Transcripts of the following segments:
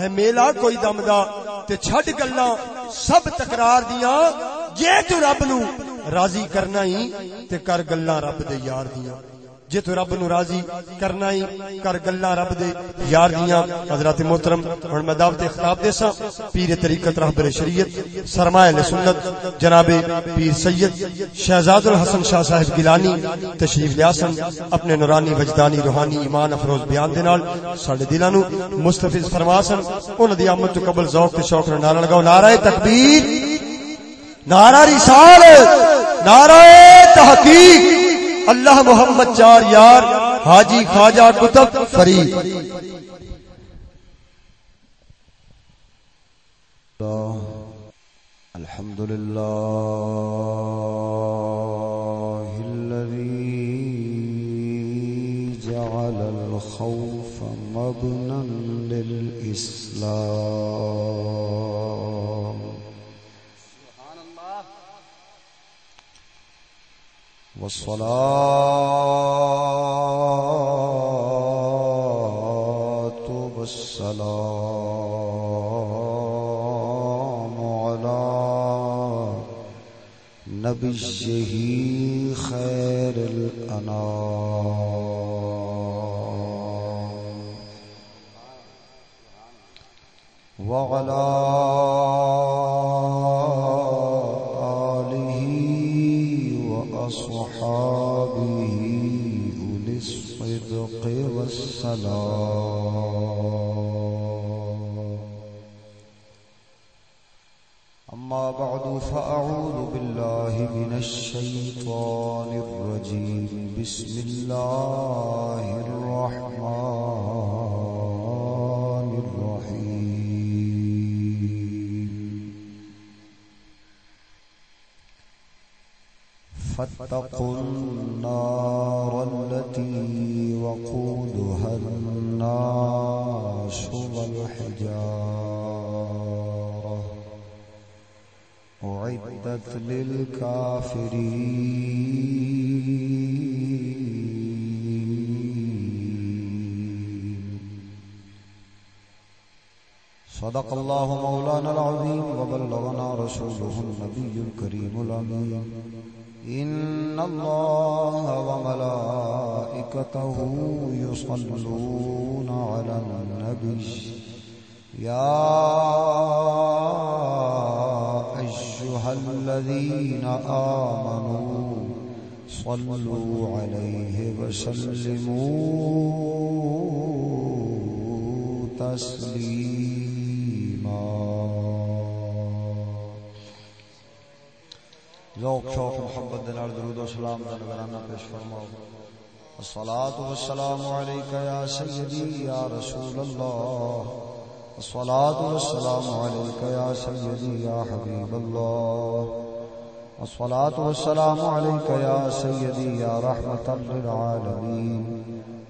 ہے میلا کوئی دم دا تے چھڈ گلاں سب تکرار دیاں جے تو رب نو راضی کرنا ہی تے کر گلاں رب دے یار دیاں۔ جے تو رب نو راضی کرنا ہی، کر گلا رب دے یار دیاں۔ حضرات محترم، ہن میں دعوت خطاب دیسا پیر طریقت رہبر شریعت، سرمایہ سنت، جناب پیر سید شہزاد الحسن شاہ صاحب گیلانی، تشریف لیاسن اپنے نورانی، وجدانی، روحانی، ایمان افروز بیان دے نال ساڈے دلاں نو مستفیض فرماسن انہاں دی آمد تو قبل ذوق تے شوق نال لگاؤ۔ نعرہ تکبیر، نعرہ رسالت، نعرہ تحقیق۔ اللہ محمد چار یار، حاجی خواجہ کتب فرید۔ الحمد لله الذي جعل الخوف مبنا للإسلام والصلاة والسلام على نبيه خير الأنام وعلى والسلام أما بعد فأعوذ بالله من الشيطان الرجيم. بسم الله الرحمن فاتقوا النار التي وقودها الناس والحجارة. أعدت للكافرين. صدق الله مولانا العظيم وبلغنا رسوله النبي الكريم الأمين. إن الله وملائكته يصلون على النبي يا أيها الذين آمنوا صلوا عليه وسلموا تسليما ذوق شوق محبت دے نال درود و سلام دا نظرانہ پیش فرماؤ۔ الصلاة والسلام عليك يا سيدي يا رسول الله الصلاة والسلام عليك يا سيدي يا حبيب الله الصلاة والسلام عليك يا سيدي يا رحمة للعالمين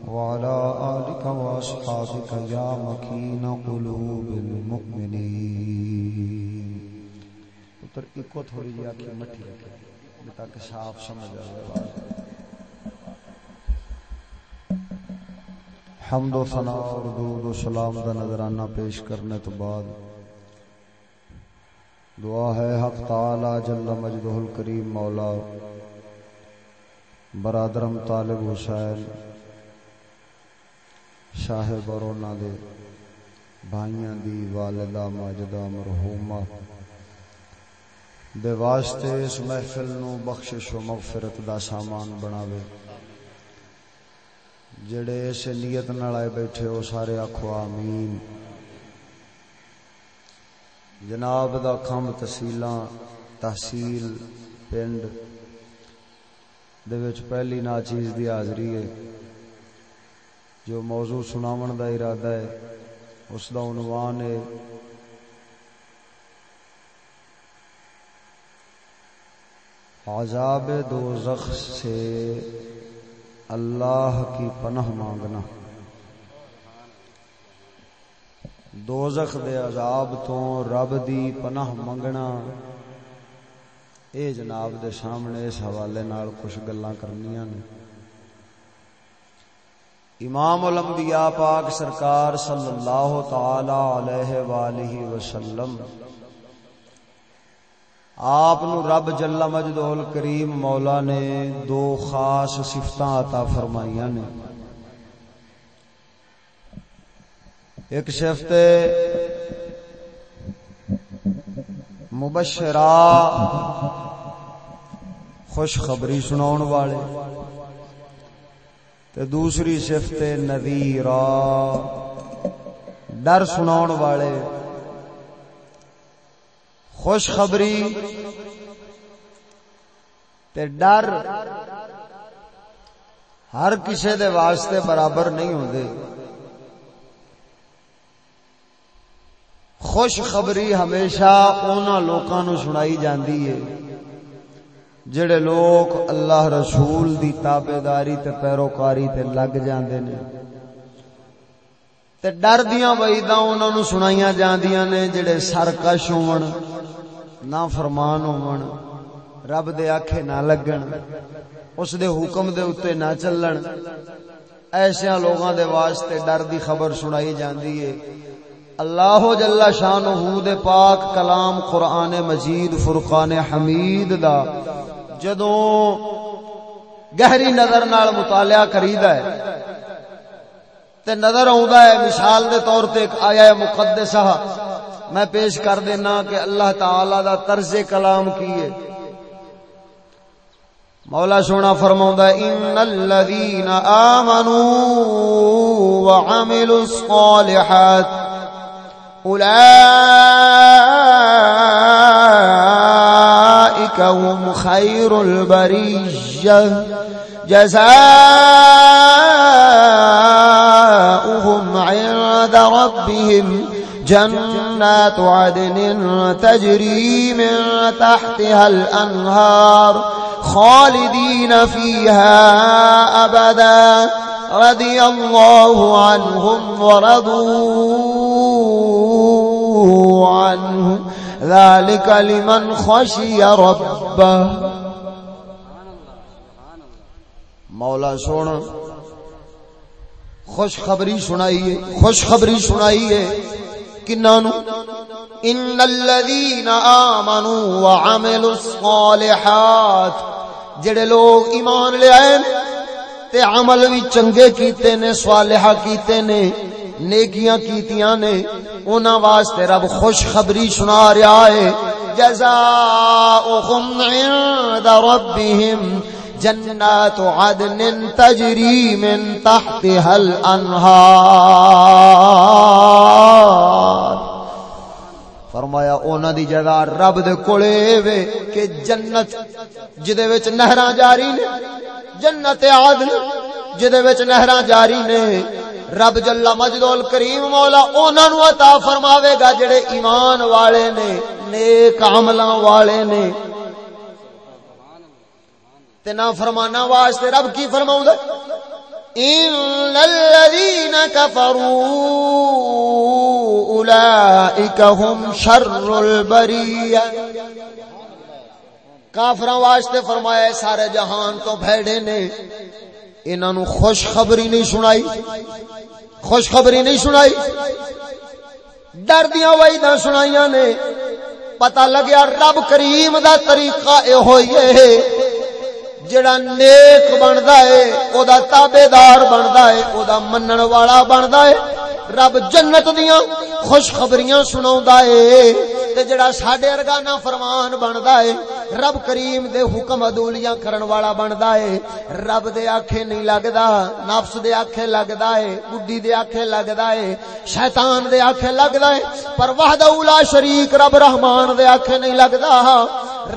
وعلى آلك وأصحابك يا مكين قلوب المؤمنين پتر ایکو تھوڑی جی آنکھیں مٹھی رکھے تاکہ صاف سمجھ آئے۔ حمد و ثنا اور درود و سلام دا نظرانہ پیش کرنے تو بعد دعا ہے حق تعالی جل مجدہ الکریم مولا برادرم طالب حسین شاہ برونا دے بھائیاں دی والدہ، ماجدہ، مرحومہ دے واسطے اس محفل نو بخشش و مغفرت دا سامان بناوے۔ جڑے اس نیت نال آئے بیٹھے ہو سارے آکھو آمین۔ جناب دا کھم تحصیلاں تحصیل پنڈ دے وچ پہلی نا چیز دی حاضری ہے۔ جو موضوع سناون دا ارادہ ہے، اس دا عنوان ہے عذاب دوزخ سے اللہ کی پناہ مانگنا۔ دوزخ دے عذاب تو رب دی پناہ منگنا اے جناب دے سامنے اس حوالے نال کچھ گلاں کرنیاں نے۔ امام الانبیاء پاک سرکار صلی اللہ تعالی علیہ وآلہ وسلم آپ رب جل مجدول کریم مولا نے دو خاص صفتاں عطا فرمائیاں نے۔ ایک صفت مبشرہ خوشخبری سناؤن والے تے دوسری صفت نذیرا ڈر سناؤن والے۔ خوشخبری تے ڈر ہر کسی دے واسطے برابر نہیں ہوندے۔ خوشخبری ہمیشہ اونا لوکاں نو سنائی جاندی ہے۔ جڑے لوگ اللہ رسول دی تابعداری تے پیروکاری تے لگ جاندے نے۔ تے ڈر دیاں وعیداں انہاں نو سنائیاں جاندیاں نے جڑے سرکش ہون۔ نا فرمان ہون رب دے آکھے نہ لگن، اس دے حکم دے اوتے نہ چلن۔ ایسے لوگاں دے واسطے ڈر دی خبر سنائی جاندی ہے۔ اللہ جل شانہ دے پاک کلام قرآن مجید فرقان حمید دا جدوں گہری نظر نال مطالعہ کریدا ہے، تے نظر آوندا ہے مثال دے طور تے ایک آیا مقدسہ میں پیش کر دینا کہ اللہ تعالی دا طرز کلام کی مولا سونا فرماوندا ان الذين امنوا وعملوا الصالحات اولئك هم خير البريه جزاؤهم عند ربهم جنات عدن تجري من تحتها الأنهار خالدين فيها أبدا. رضي الله عنهم ورضوا عنه. ذلك لمن خشي ربه. مولا سونا، خوشخبری سنائیے خوشخبری سنائیے۔ کنانو ان الذين امنوا وعملوا الصالحات، جڑے لوگ ایمان لے آئے تے عمل بھی چنگے کیتے نے، صالحہ کیتے نے، نیکیاں کیتیاں نے، انہاں واسطے رب خوشخبری سنا رہا ہے۔ جزاؤہم عند ربهم جنات عدن تجری من تحتها الانہار۔ بعد فرمایا، اونا دی جگہ رب دے کولے وے کہ جنت، جدے وچ نہراں جاری نے، جنت عدن جدے وچ نہراں جاری نے، رب جل مجدول کریم مولا اونا نو عطا فرماوے گا جڑے ایمان والے نے، نیک عملاں والے نے۔ تے نہ فرمانا واسطے رب کی فرماؤں دے ان الذين كفروا اولئك هم شر البريه کافراں واسطے فرمایا سارے جہان تو بھیڑے نے۔ انہاں نو خوشخبری نہیں سنائی۔ خوشخبری نہیں سنائی۔ ڈر دیاں وعیداں سنائیاں نے۔ پتہ لگیا رب کریم دا طریقہ اے ہوئی ہے۔ جڑا نیک بندا ہے، او دا تابعدار بندا ہے، او دا منن والا بندا ہے۔ رب جنت دیاں خوشخبریاں سناوندا ہے تے جڑا ساڈے ورگا نا فرمان بندا ہے رب کریم دے حکم ادولیاں کرن والا بندا ہے رب دے آکھے نہیں لگدا، نفس دے آکھے لگدا ہے بڈھی دے آکھے لگدا ہے شیطان دے آکھے لگدا ہے پر وحدہ لا شریک رب رحمان دے آکھے نہیں لگدا۔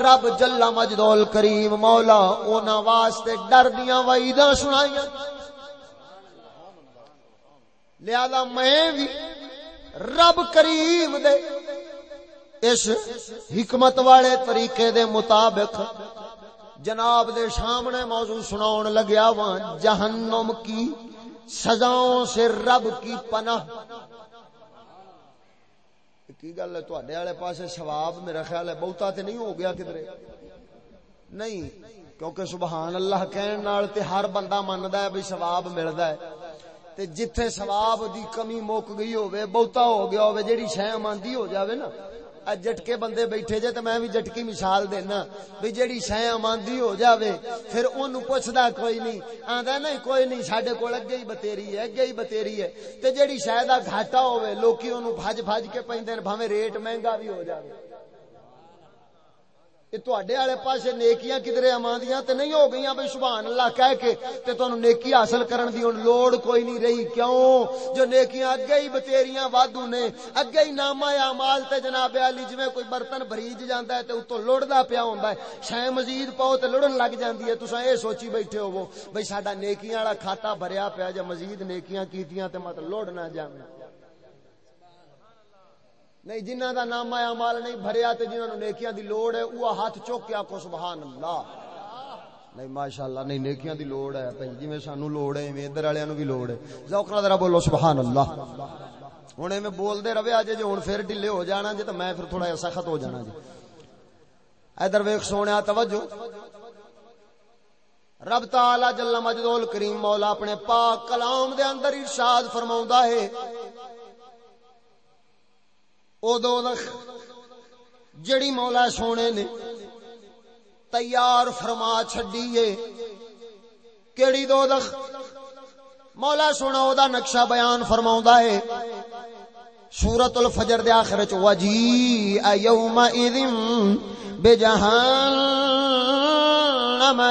رب جل مجدول کریم مولا، اونا واسطے ڈر دیاں وعیداں سنائیاں۔ لہذا میں بھی رب کریم دے اس حکمت والے طریقے دے مطابق جناب دے سامنے موضوع سناؤن لگیا وہاں جہنم کی سزاؤں سے رب کی پناہ۔ کی گل ہے تواڈے والے پاسے ثواب؟ میرا خیال ہے بہتا تے نہیں ہو گیا کدھر نہیں، کیونکہ سبحان اللہ کہن نال تے ہر بندہ مندا ہے بھئی ثواب ملدا ہے۔ تے جتھے ثواب دی کمی موک گئی ہوے بہتا ہو گیا ہوے جیڑی شے ماندی ہو جاوے نا، اج جٹکے بندے بیٹھے جے تے میں بھی جٹکی مثال دینا بھی جیڑی شے اماندی ہو جاوے، پھر اونوں پوچھدا کوئی نہیں، آندا نہیں کوئی نہیں، ساڈے کول اگے ہی بتیری ہے، اگے ہی بتیری ہے۔ تے جیڑی شے دا گھاٹا ہوے لوکی اونوں بھج بھج کے پیندے بھاویں ریٹ مہنگا بھی ہو جاوے۔ والے پاسے نیکیاں کدھر اماندیاں تے نہیں ہو گئی بھائی سبحان اللہ کہہ کے تے تانوں نیکی حاصل کرن دی ہن لوڑ کوئی نہیں رہی۔ کیوں؟ جو نیکیاں اگے ہی بتیریاں وادو نے، اگے ہی نامہ اعمال تے جناب علی جویں کوئی برتن بریج جاندا ہے تے اوتوں لڑدا پیا ہوندا ہے شے مزید پاؤ تے لڑن لگ جاندی ہے۔ تساں اے سوچی بیٹھے ہو بھائی ساڈا نیکیاں والا کھاتا بھریا پیا جے مزید نیکیاں کیتیاں تے مت لڑ نہ جاویں نہیں جنہ دا نام آیا مال نہیں بھریا تے جنہاں نو نیکیاں دی لوڑ ہے اوہ ہاتھ چوک کے آکھو سبحان اللہ نہیں، ماشاءاللہ، نہیں، نیکیاں دی لوڑ ہے۔ بھائی، جویں سانو لوڑ ہے، ایویں ادھر والےاں نو بھی لوڑ ہے۔ ذوق نال ذرا بولو سبحان اللہ ہن میں بول دے رہے اج جے ہن پھر ڈھلے ہو جانا جے تے میں پھر تھوڑا جا سخت ہو جانا جی ادھر ویکھ، سونیا، توجہ۔ رب تعالی جل مجدول کریم مولا اپنے پاک کلام دے اندر ارشاد فرماوندا ہے۔ او دو دخ جڑی مولا سونے نے تیار فرما چڈیے کیڑی دو دخ مولا سونا او دا نقشہ بیان فرما ہے سورت الفجر دے آخر چ وجی یوم اذن بجہنم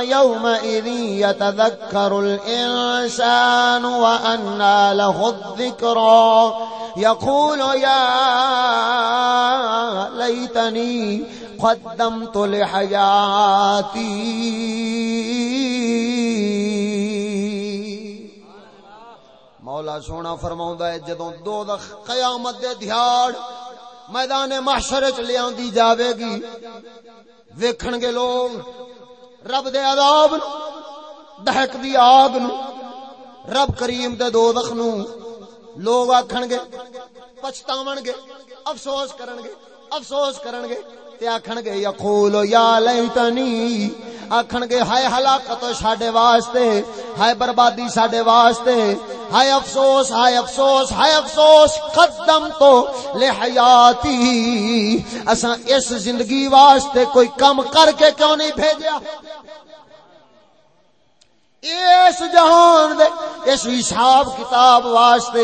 یوم اذن یتذکر الانسان واننا له الذکرہ يقول يا ليتني قدمت لحياتي. مولا سونا فرماؤں ہے، جدوں دو دخ قیامت دے دھیاڑ میدان محشر چ لیا جاوے گی، ویکھن گے لوگ رب دے عذاب نو، دہک دی آگ نو، رب کریم دے دوزخ نو لوگ آکھن گے، پچھتاون گے، افسوس کرن گے، افسوس کرن گے۔ تے آکھن گے یقول یا لیتنی۔ آکھن گے ہائے ہلاکت ساڈے واسطے، ہائے بربادی ساڈے واسطے۔ ہائے افسوس ہائے افسوس ہائے افسوس، قدم تو لے حیاتی۔ اساں اس زندگی واسطے کوئی کم کر کے کیوں نہیں بھیجیا؟ اس جہان دے، اس حساب کتاب واسطے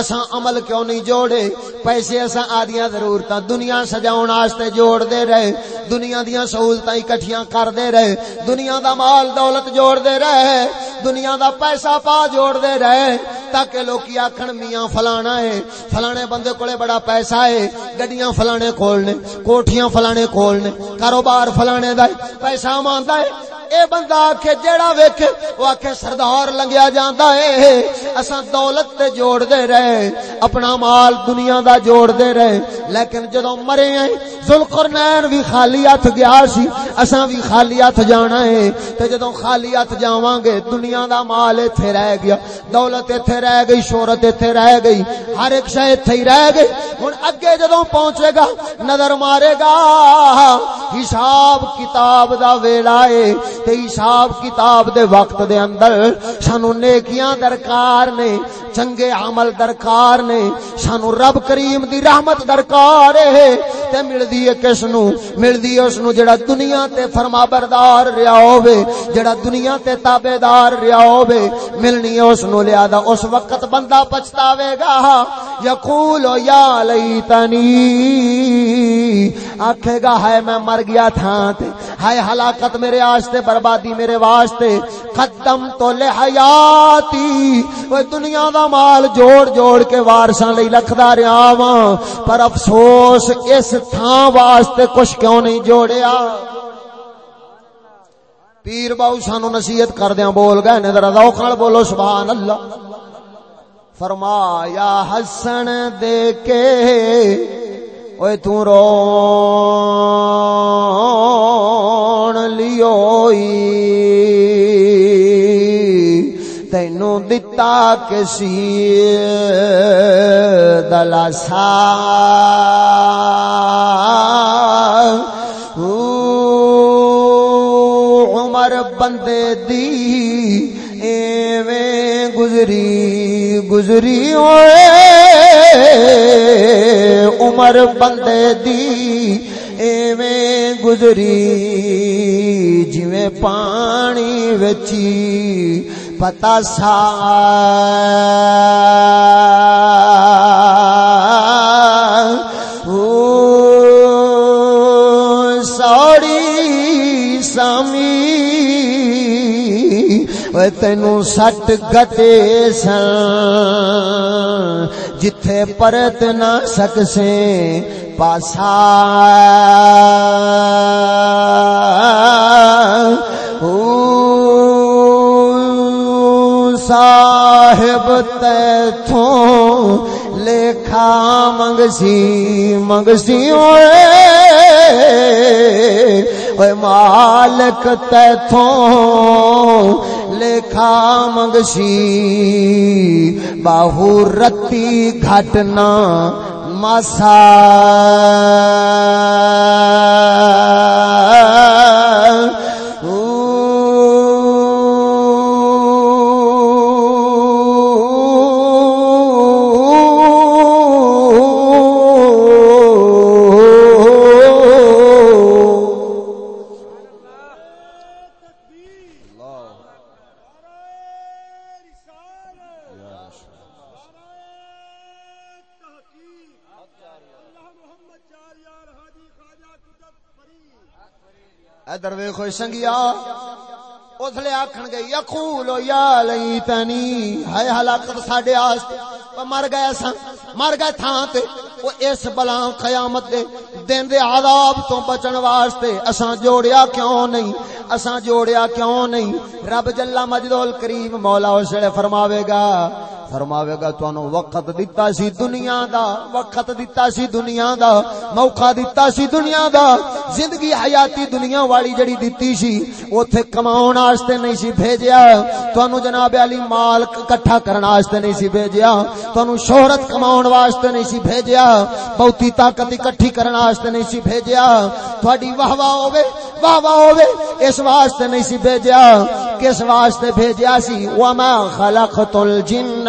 اساں عمل کیوں نہیں جوڑے؟ پیسے اساں آدیاں ضرورتاں دنیا سجاون واسطے جوڑ دے رہے، دنیا دیاں سہولتاں اکٹھیاں کر دے رہے، دنیا دا مال دولت جوڑ دے رہے، دنیا دا پیسہ پا جوڑ دے رہے، تاکہ لوکی آکھن میاں فلانا ہے، فلانے بندے کولے بڑا پیسہ ہے، گڈیاں فلانے کھولنے کوٹھیاں فلانے کھولنے کاروبار فلانے دا پیسہ ماندا ہے اے بندہ آکھے جیڑا ویکھے وہ آکھے سردار لنگیا جاندا ہے اساں دولت تے جوڑ دے رہے، اپنا مال دنیا دا جوڑ دے رہے۔ لیکن جدوں مرے ہیں، ذوالقرنین بھی خالی ہاتھ گیا سی، اساں بھی خالی ہاتھ جانا ہے تے جدوں خالی ہاتھ جاواں گے، دنیا دا مال ایتھے رہ گیا، دولت ایتھے رہ گئی، شہرت ایتھے رہ گئی۔ ہر ایک شے ایتھے ہی رہ گئی ہن اگے جدوں پہنچے گا، نظر مارے گا، حساب کتاب دا ویلا ہے تے حساب کتاب دے وقت دے اندر سانو نیکیاں درکار نے، چنگے عمل درکار نے، سانو رب کریم دی رحمت درکار ہے۔ تے ملدی ہے کس نو ملدی ہے اس نو جڑا دنیا تے فرما بردار ریا ہوے جڑا دنیا تے تابعدار ریا ہوے ملنی ہے اس نو لیا دا اس وقت بندہ پچھتاوے گا۔ یقول یا لیتنی۔ آکھے گا ہے میں مر گیا تھا تے، ہائے ہلاکت میرے واسطے بربادی میرے واسطے۔ قدم تو لے حیاتی وہ دنیا دا مال جوڑ جوڑ کے وارساں لئی لکھدا رہیا واں۔ پر افسوس اس تھاں واسطے کچھ کیوں نہیں جوڑیا۔ پیر باو سانو نصیحت کر دیاں بول گئے نے، ذرا ذوق نال بولو سبحان اللہ فرمایا، حسن دے کے اوے تو رون لیوئی تینو دتا کسی دلاسا عمر بندے دی ایویں گزری گزری ہوئے عمر بندے دی ایویں گزری جویں پانی وچی پتا سا سوڑی سامی تینو سٹ گٹے سن جتھے پرت نہ سکسے پاسا صاحب تیتھوں لکھا منگسی منگسی ہوئے۔ مالک تیتھوں لکھا منگسی۔ باہو رتی گھٹنا ماسا کوئی سنگیا؟ اسلے آخن گے یقول یا لئی تنی ہے ہلاکت ساڈے آستے مر گئے سن، مر گئے تھان تے، وہ اس بلا قیامت دے دن دے عذاب تو بچن واسطے اساں جوڑیا کیوں نہیں؟ اساں جوڑیا کیوں نہیں؟ رب جل مجدول کریم مولا اس فرماوے گا فرماوے گا تو وقت دیتا سی دنیا دا، وقت دیتا سی دنیا دا، موقع دیتا سی دنیا دا، زندگی حیاتی دنیا والی جڑی دیتی سی، اوتھے کماون واسطے نہیں سی بھیجیا، تانوں جناب علی مال اکٹھا کرن واسطے نہیں سی بھیجیا، تانوں شہرت کماون واسطے نہیں سی بھیجیا، بہتی طاقت اکٹھی کرن واسطے نہیں سی بھیجیا تہاڈی واہ واہ ہوے واہ واہ ہوے اس واسطے نہیں سی بھیجیا، کس واسطے بھیجیا سی؟ وما خلقت الجن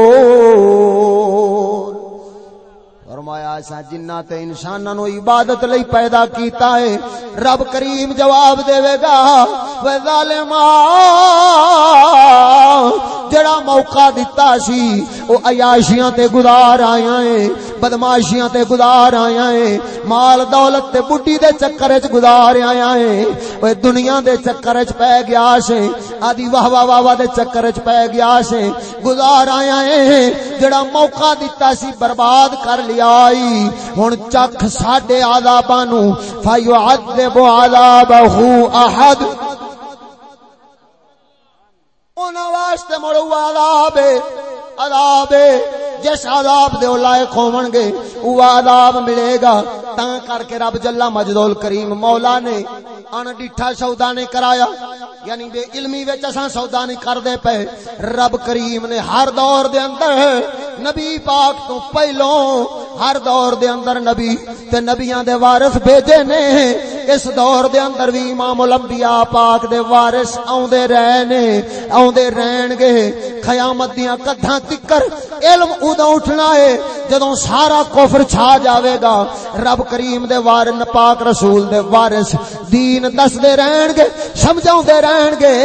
فرمایا سا جنات انساناں نو عبادت لئی پیدا کیتا ہے، رب کریم جواب دے گا ظالما جڑا موقع دیتا سی، او عیاشیاں تے گزار آیا ہے، بدماشیاں تے گزار آیا ہے، مال دولت تے بڈی دے چکر وچ گزار آیا ہے۔ اوے دنیا دے چکر وچ پے گیا سے، آدی واہ واہ واہ واہ دے چکر وچ پے گیا سے، گزار آیا ہے۔ جڑا موقع دیتا سی، برباد کر لیا ای ہن چکھ ساڈے عذاباں نو فیعذب عذابہ احد انہاں واسطے مڑو عذاب عذاب جس عذاب دے لائق ہون گے او عذاب ملے گا۔ تا کر کے رب جل مجدول کریم مولا نے ان ڈٹھا سودا نہیں کرایا۔ یعنی بے علمی وچ اساں سودا نہیں کردے پے۔ رب کریم نے ہر دور دے اندر نبی پاک تو پہلوں ہر دور دے اندر نبی تے نبیاں دے وارث بھیجے نے۔ اس دور دے اندر بھی امام الانبیاء پاک دے وارث اوندے رہنے اوندے رہن گے۔ قیامت دیاں کدھاں تکر علم ادو اٹھنا ہے جدوں سارا کفر چھا جاوے گا، رب کریم دے وارن پاک رسول دے وارث دین دس دے رہن گے سمجھاؤں دے رہن گے۔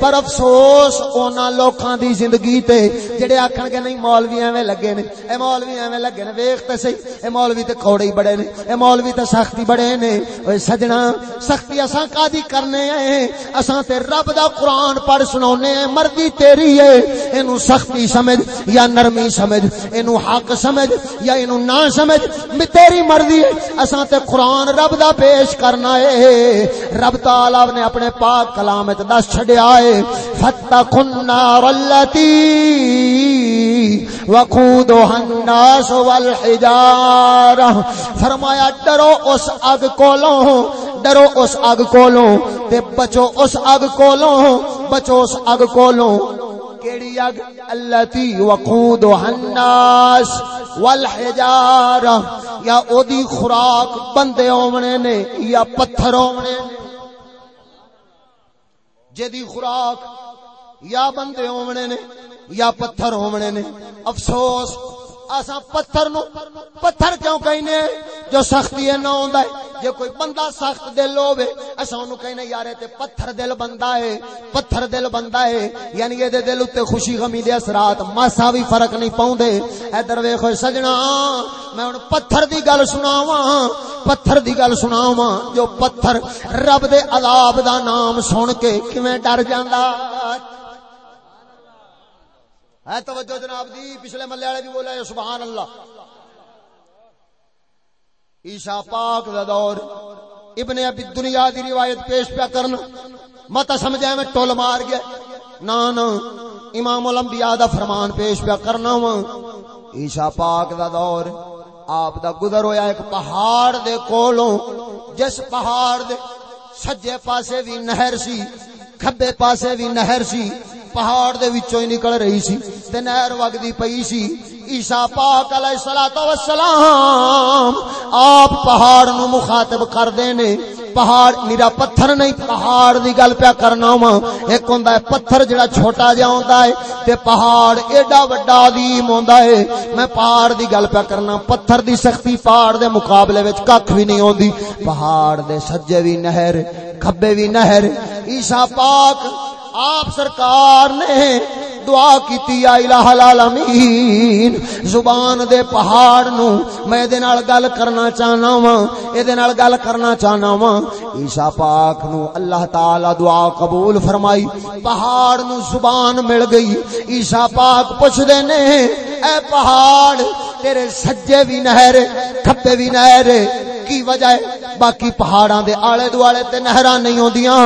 پر افسوس اونا لوکاں دی زندگی تے، جڑے آکھن گے، نہیں مولوی ایویں لگے نے۔ اے مولوی ایویں لگے نے، ویکھ تے صحیح۔ اے مولوی تے کھوڑے ہی بڑے نے۔ اے مولوی تے سختی بڑے نے۔ اوے سجنا، سختی اساں کادی کرنے ہیں؟ اساں تے رب دا قرآن پڑھ سناونے ہیں مرضی تیری ہے۔ اینو سختی سمجھ یا نرمی سمجھ، اینو حق سمجھ سمجھ یا اینو نہ سمجھ تیری مرضی ہے۔ اساں تے قرآن رب دا پیش کرنا ہے۔ رب تعالی نے اپنے پاک کلام وچ دس چھڈیا ہے۔ فتقوا النار التي وقودها الناس والحجارہ فرمایا، ڈرو اس اگ کولوں، ڈرو اس اگ کولوں تے بچو اس اگ کولوں، بچو اس اگ کولوں۔ کیڑی اگ التی وقود الناس والحجارہ، یا اودی خوراک بندے اونے نے، یا پتھر اونے جدی خوراک یا بندے اونے نے، یا پتھر اونے نے۔ افسوس اسا پتھر نو پتھر کیوں کہنے جو سختی ہے نہ ہوندا ہے۔ جے کوئی بندہ سخت دل ہوے اسا اونوں کہنے یار تے پتھر دل بندہ ہے، پتھر دل بندہ ہے۔ یعنی اے دے دل تے خوشی غمی دے اثرات ماسا بھی فرق نہیں پاوندے۔ ادھر ویکھو سجنا، میں ہن پتھر دی گل سناواں۔ پتھر دی گل سناواں، جو پتھر رب دے عذاب دا نام سن کے کیویں ڈر جاندا؟ ہے توجہ جناب دی، پچھلے ملے والے بھی بولا سبحان اللہ۔ عیسا پاک دا دور، ابن ابی دنیا دی روایت پیش پیا کرنا مت سمجھا میں ٹول مار گیا۔ نا نا، امام الانبیاء دا فرمان پیش پیا کرنا وا عیسا پاک دا دور، آپ دا گزر ہویا ایک پہاڑ دے کولوں۔ جس پہاڑ دے سجے پاسے بھی نہر سی، کھبے پاسے بھی نہر سی۔ پہاڑ دے وچوں ہی نکل رہی سی تے نہر وگدی پئی سی۔ عیسیٰ پاک علیہ الصلوۃ والسلام آپ پہاڑ نو مخاطب کر دے نے۔ پہاڑ، میرا پتھر نہیں، پہاڑ دی گل پیا کرنا وا ایک ہوندا ہے، پتھر جڑا چھوٹا جہا ہوندا ہے تے پہاڑ ایڈا بڑا عظیم ہوندا ہے۔ میں پہاڑ دی گل پیا کرنا، پتھر دی سختی پہاڑ دے مقابلے وچ ککھ بھی نہیں ہوندی۔ پہاڑ دے سجے وی نہر، کھبے وی نہر۔ عیسیٰ پاک آپ سرکار نے دعا کیتی یا الہ العالمین، زبان دے پہاڑ نو میں دے نال گل کرنا چاہنا وا اے دے نال گل کرنا چاہنا وا عیسی پاک نو اللہ تعالی دعا قبول فرمائی، پہاڑ نو زبان مل گئی۔ عیسی پاک پوچھ دے نے، اے پہاڑ، تیرے سجے بھی نہر کھبے بھی نہر کی وجہ ہے؟ باقی پہاڑاں دے آلے دوالے تے نہراں نہیں ہوندیاں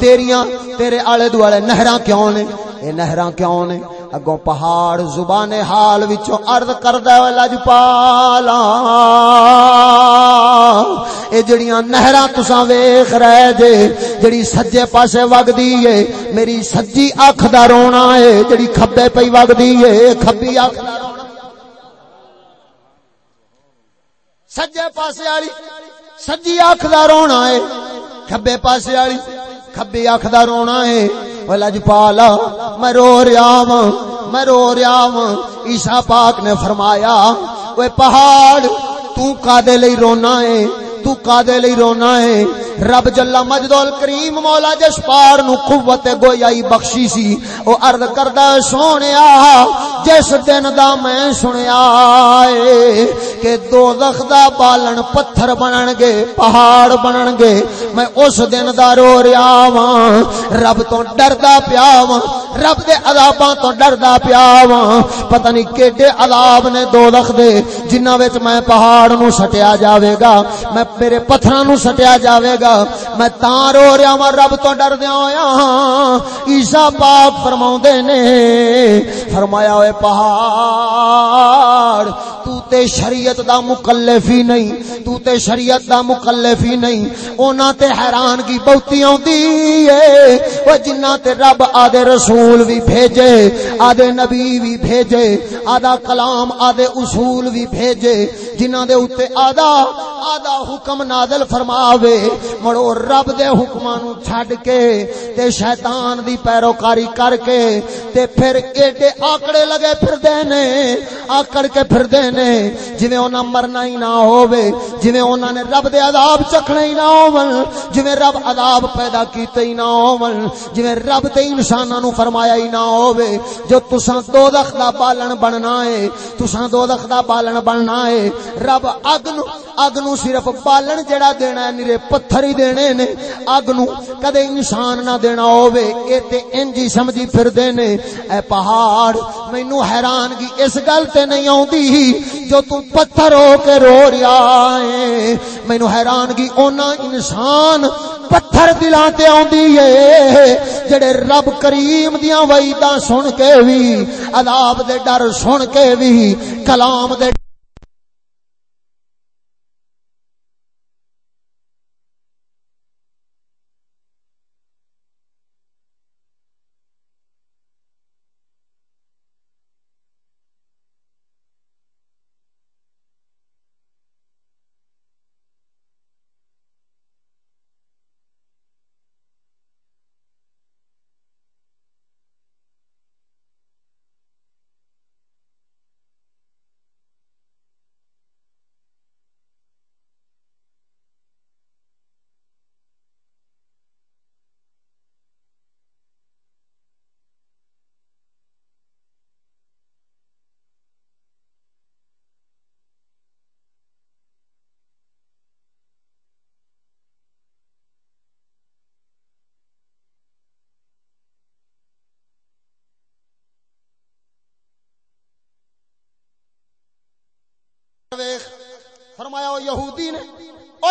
تیریاں، تیرے آلے دوالے نہراں کیوں نے؟ اے نہراں کیوں نے؟ اگوں پہاڑ زبان حال وچوں عرض کردا ہے لجپالا اے جڑیاں نہراں تساں ویکھ رہے جے، جڑی سجے پاسے وگدی ہے میری سجی اکھ دا رونا ہے جڑی کھبے پئی وگدی ہے کھبی اکھ دا رونا سجے پاسے والی، سجی آخر رونا ہے، کھبے پاسے والی کھبی آخر رونا ہے۔ او لجپالا میں رو رہا ہوں میں رو رہا ہوں عیسی پاک نے فرمایا وہ پہاڑ، تو کادے لئی رونا ہے؟ تو کادے لئی رونا ہے۔ رب جلا مجد کریم مولا جس پار نو قوت گویائی بخشی سی۔ او عرض کردا سونیا، جس دن دا میں سنیا اے کہ دوزخ دا بالن پتھر بنن گے، پہاڑ بنن گے۔ میں اس دن دا رو ریا واں رب تو ڈردا پیا واں رب دے عذاباں تو ڈردا پیا واں۔ پتہ نہیں کیڑے عذاب نے دوزخ دے۔ جنہاں وچ میں پہاڑ نو سٹیا جاوے گا میں میرے پتھراں نو سٹیا جاوے گا میں تاں رو رہا واں، رب تو ڈر دیا ہویا عیسیٰ پاک فرماوندے نے، فرمایا ہوئے پہاڑ تے شریعت دا مکلف ہی نہیں، تو تے شریعت دا مکلف ہی نہیں۔ اونا تے حیران کی بہتی ہوندی ہے۔ وہ تے رب آدھے رسول بھی بھیجے، آدھے نبی بھی بھیجے، آدھا کلام، آدھے اصول بھی بھیجے۔ جنہ دے اتے آدھا آدھا حکم نازل فرماوے۔ مڑو رب دے حکمانو چھڑ کے تے شیطان دی پیروکاری کر کے تے پھر ایڈے آکڑے لگے پھر دینے آکڑ کے پھر دینے جویں انہاں مرنا ہی نہ ہووے جویں انہاں نے رب دے عذاب چکھنے ہی نہ ہون جویں رب عذاب پیدا کیتے ہی نہ ہون جویں رب تے انساناں نو فرمایا ہی نہ ہووے، جو تساں دوزخ دا بالن بننا ہے، تساں دوزخ دا بالن بننا ہے، رب اگ نو اگ نو صرف بالن جڑا دینا ہے میرے پتھر ہی دینے نے، اگ نو کدے انسان نہ دینا ہووے، اے تے انجی سمجھی پھر دینے، اے پہاڑ، مینوں حیران کی اس گل تے نہیں اوندی جو تو پتھر ہو کے رو رہا ہے۔ مینوں حیران کی اونا انسان پتھر دلاں تے اوندی ہے۔ جڑے رب کریم دیاں وعیداں سن کے وی عذاب دے ڈر سن کے وی کلام دے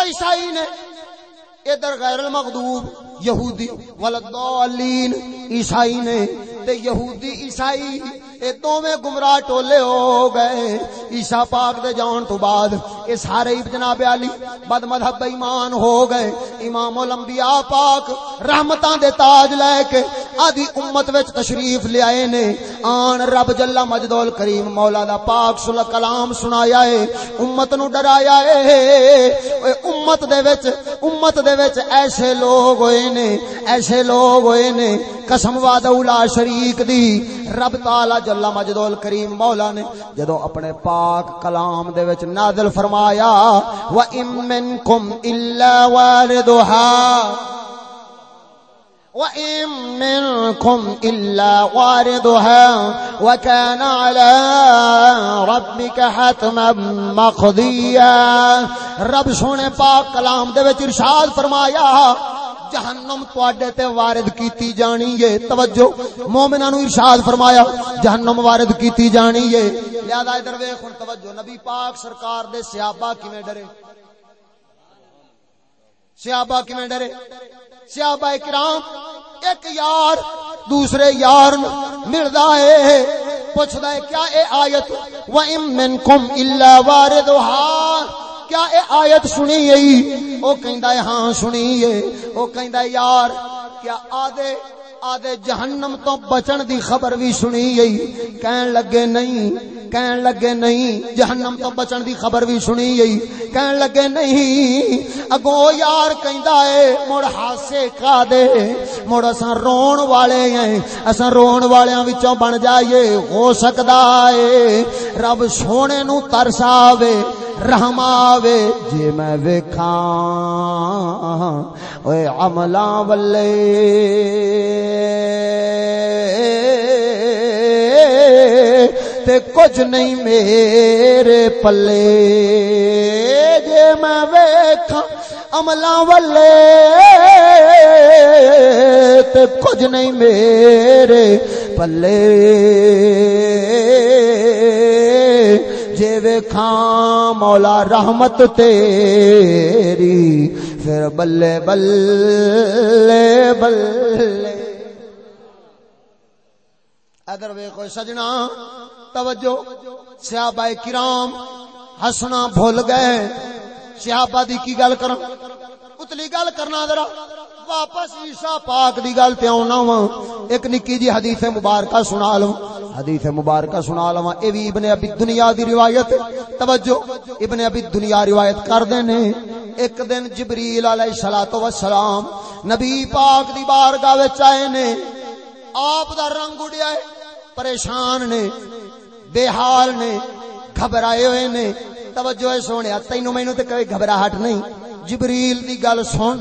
عیسائی نے ادھر غیر المغضوب، یہودی ولدالین عیسائی نے تے یہودی عیسائی، اے دوویں گمراہ ٹولے ہو گئے، عیسیٰ پاک دے جان تو بعد اے سارے جناب علی بد مذہب بے ایمان ہو گئے۔ امام الانبیاء پاک رحمتاں دے تاج لے کے آدھی امت وچ تشریف لے آئے نے۔ آن رب جل مجد کریم مولا دا پاک سل کلام سنایا ہے امت نو ڈرایا ہے اے امت دے وچ، امت دے وچ ایسے لوگ ہوئے نے۔ ایسے لوگ ہوئے نے۔ قسم وعدہ اولا شریک دی۔ رب تعالی جل مجدول کریم مولا نے جدو اپنے پاک کلام دے وچ نازل فرما فرمایا وَإِن مِّنكُمْ إِلَّا وَارِدُهَا. وَإِن مِّنكُمْ إِلَّا وَارِدُهَا. وَكَانَ عَلَى رَبِّكَ حَتْمًا مَّقْضِيًّا. رب سونے پاک کلام دے وچ ارشاد فرمایا جہنم تواڈے تے وارد کیتی جانی ہے۔ توجہ مومناں نو ارشاد فرمایا، جہنم وارد کیتی جانی ہے۔ لہذا ادھر ویکھ ہن، توجہ، نبی پاک سرکار دے صحابہ کیویں ڈرے؟ صحابہ کیویں ڈرے؟ صحابہ کرام ایک یار دوسرے یار ملدا ہے۔ پوچھدا ہے، کیا اے آیت؟ وَإِن مِّنكُمْ إِلَّا وَارِدُهَا؟ کیا اے آیت سنی گئی او کہندا ہے ہاں سنی ہے او کہندا ہے یار کیا آدے آدے جہنم تو بچن دی خبر بھی سنی گئی۔ کہن لگے نہیں، کہن لگے نہیں، جہنم تو بچن دی خبر بھی سنی گئی۔ کہن لگے نہیں اگو یار کہندا ہے، مڑ ہاسے کا دے، مڑ اساں رون والے ہیں، اساں رون والیاں وچوں بن جائیے، ہو سکدا ہے۔ رب سونے نو ترساوے رحم آوے۔ جے میں ویکھاں اوے عملاں ولے۔ تے کچھ نہیں میرے پلے۔ جے میں ویکھاں عملاں ولے تے کچھ نہیں میرے پلے۔ جے ویکھاں مولا رحمت تیری، پھر بلے بلے بلے۔ ادھر ویکھو سجنا، توجہ، صحابہ کرام ہسنا بھول گئے۔ صحابہ دی کی گل کرن اتلی گل کرنا ذرا، واپس عیسیٰ پاک دی گل تے آنا وا۔ ایک نکی جی حدیث مبارکہ سنا لوں۔ حدیث مبارکہ سنا لوں اے وی ابن ابی دنیا دی روایت۔ توجہ، ابن ابی دنیا روایت کر دے نے۔ ایک دن جبریل علیہ الصلوۃ والسلام نبی پاک دی بارگاہ وچ آئے نے۔ آپ دا رنگ اڑیا ہے۔ پریشان نے بے حال نے، گھبرائے ہوئے نے۔ توجہ سونے، تینوں مینوں تے کوئی گھبراہٹ نہیں۔ جبریل دی گل سن،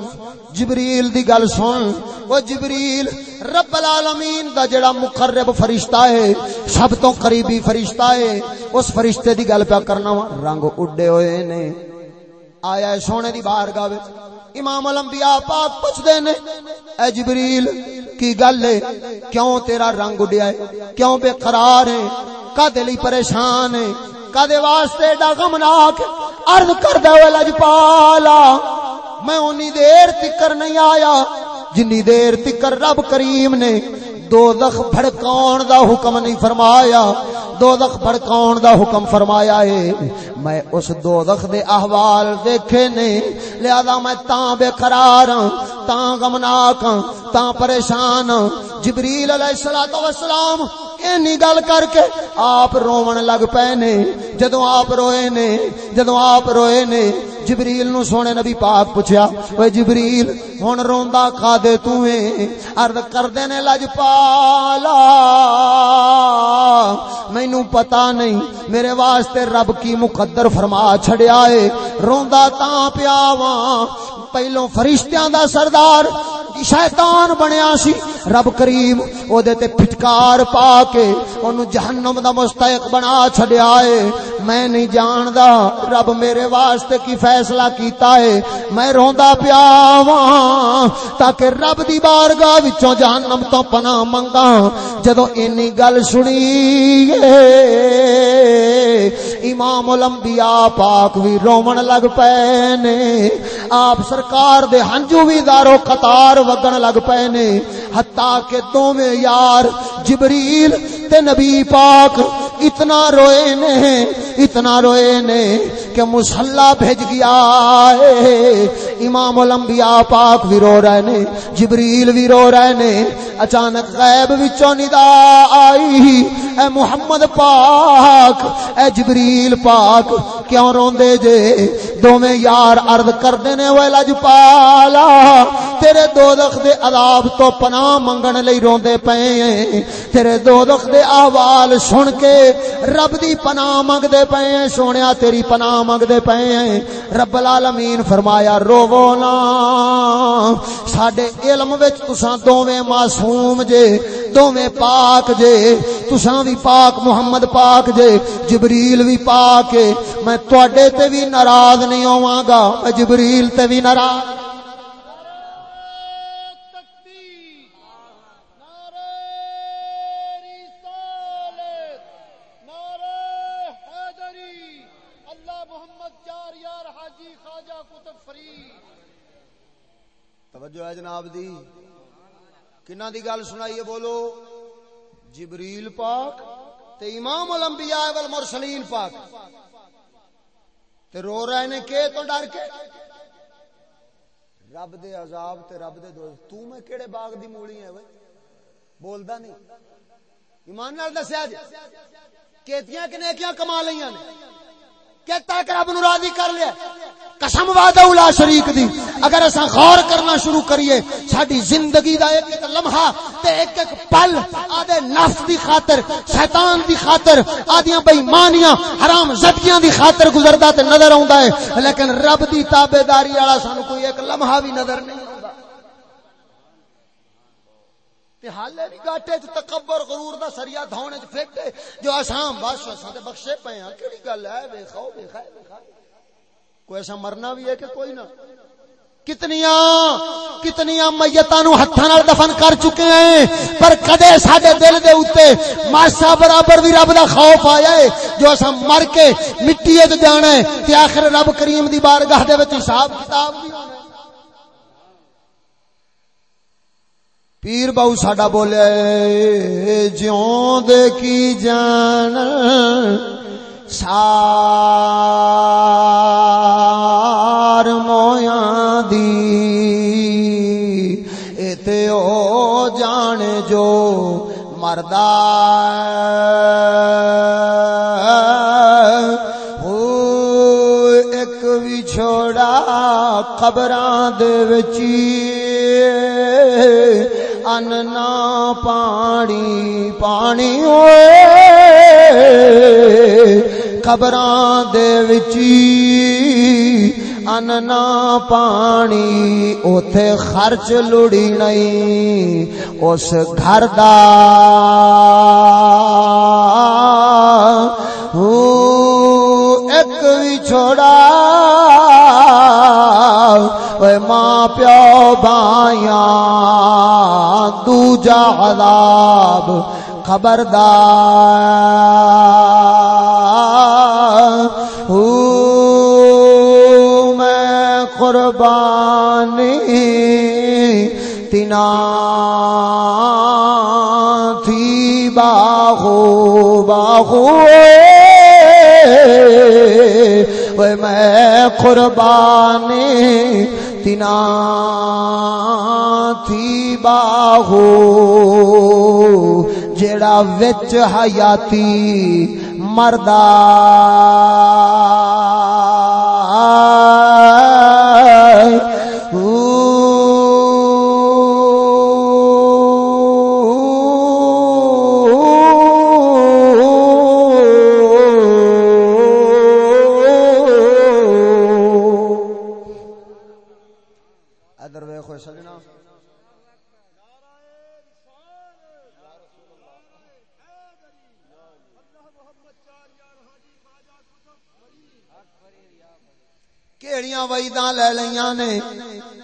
جبریل دی گل سن۔ وہ جبریل رب العالمین دا جڑا مقرب فرشتہ ہے، سب تو قریبی فرشتہ ہے، اس فرشتے دی گل پہ کرنا وا۔ رنگ اڈے ہوئے نے۔ آیا ہے سونے دی بارگاہ وچ۔ امام الانبیاء پاک پوچھ دے نے، اے جبریل کی گل ہے؟ کیوں تیرا رنگ اڈیا ہے؟ کیوں بے قرار ہے؟ کدے لئی پریشان ہے؟ کدے واسطے ڈا غمناک عرض کردہ ہوئے لجپالا؟ میں اونی دیر تکر نہیں آیا، جنی دیر تکر رب کریم نے دوزخ دخ دا حکم نہیں فرمایا۔ دوزخ دخ دا حکم فرمایا ہے میں اس دوزخ دے احوال دیکھے نے۔ لہذا میں تاں بے قرار ہوں تاں غمناک ہوں تاں پریشان ہوں جبریل علیہ السلام اینی گل کر کے آپ روون لگ پے نے، جدوں آپ روئے نے، جدوں آپ روئے نے۔ جبریل نو سونے نبی پاک پوچھیا اوے جبریل، ہن روندا کھا دے تو ہے عرض کردے نے لجپالا مینوں پتہ نہیں، میرے واسطے رب کی مقدر فرما چھڑیا ہے۔ روندا تاں پیا واں پہلوں فرشتیاں دا سردار شیطان بنیا سی۔ رب کریم او دے تے پھٹکار پا کے اونوں جہنم دا مستحق بنا چھڈیا اے میں نہیں جاندا رب میرے واسطے کی فیصلہ کیتا ہے۔ میں روندا پیا واں تاکہ رب دی بارگاہ وچوں جہنم تو پناہ منگا جدوں اینی گل سنی اے امام الانبیاء پاک بھی رومن لگ پے نے۔ آپ سر سرکار دے ہنجو بھی دارو قطار وگن لگ پے نے حتا کہ دوویں یار جبریل تے نبی پاک اتنا روئے نے، اتنا روئے نے کہ مسلح بھیج گیا ہے۔ امام الانبیاء پاک بھی رو رہے نے، جبریل بھی رو رہے نے۔ اچانک غیب وچوں ندا آئی۔ اے محمد پاک، اے جبریل پاک، کیوں روندے جے؟ دوویں یار عرض کردے نے، اوے لجپالا تیرے دوزخ دے عذاب تو پناہ منگن لئی روندے پئے تیرے دوزخ دے احوال سن کے رب دی پناہ منگدے پئے ہیں، سونیا تیری پناہ منگدے پئے ہیں۔ رب العالمین فرمایا، روو نا۔ ساڈے علم وچ تساں دوویں معصوم جے، دوویں پاک جے۔ تساں بھی پاک محمد پاک جے، جبریل بھی پاک ہے۔ میں تواڈے تے بھی ناراض نہیں ہوواں گا، میں جبریل تے بھی ناراض۔ ہے جناب دی؟ کنہ دی گل سنائیے بولو؟ جبریل پاک تے امام الانبیاء والمرسلین پاک۔ تے رو رہے نے کہ تو ڈر کے؟ رب دے عذاب تے رب دے دو تو میں کیڑے باغ دی مولی ہے وے بولدا نہیں۔ ایمان نال دسیا جی کیتیاں کہ نیکیاں کما لیاں نے؟ کہتا کہ رب نو راضی کر لیا۔ قسم وعدہ اولا شریک دی۔ اگر اساں غور کرنا شروع کریے، ساڈی زندگی دا ایک ایک لمحہ تے ایک ایک پل آدے نفس دی خاطر، شیطان دی خاطر، آدیاں بے ایمانیاں حرام زدگیاں دی خاطر گزردا تے نظر آوندا ہے۔ لیکن رب دی تابعداری والا سانو کوئی ایک لمحہ بھی نظر نہیں آوندا تے حالے بھی گاٹے چ تکبر غرور دا سریا دھونے چ پھٹ جو اساں بس اساں تے بخشے پے ہاں کیڑی گل ہے؟ ویکھو ویکھا ویکھا کوئی ایسا مرنا بھی ہے کہ کوئی نہ؟ کتنیاں کتنیاں میتاں نو ہتھاں نال دفن کر چکے ہیں، پر کدے ساڈے دل دے اوتے ماسا برابر بھی رب دا خوف آیا ہے، جو اساں مر کے مٹی وچ جانا ہے، تے آخر رب کریم دی بارگاہ دے وچ حساب کتاب بھی ہونا ہے۔ پیر باؤ ساڈا بولیا جیوں دے کی جان، سار مویاں دی۔ ایتے او جان جو مردا ایک بھی چھوڑا خبراں دے وچی۔ ان نہ پانی پانی ہوئے خبراں دے وچی پانی اوتھے خرچ لڑی نہیں اس گھر دا ایک بھی چھوڑا ماں پیو بھائیاں دوجا عذاب خبردار۔ میں قربانی تنا تھی باہو باہو۔ میں قربانی تنا تھی باہو جڑا وچ حیاتی مردہ۔ لے لیاں نے۔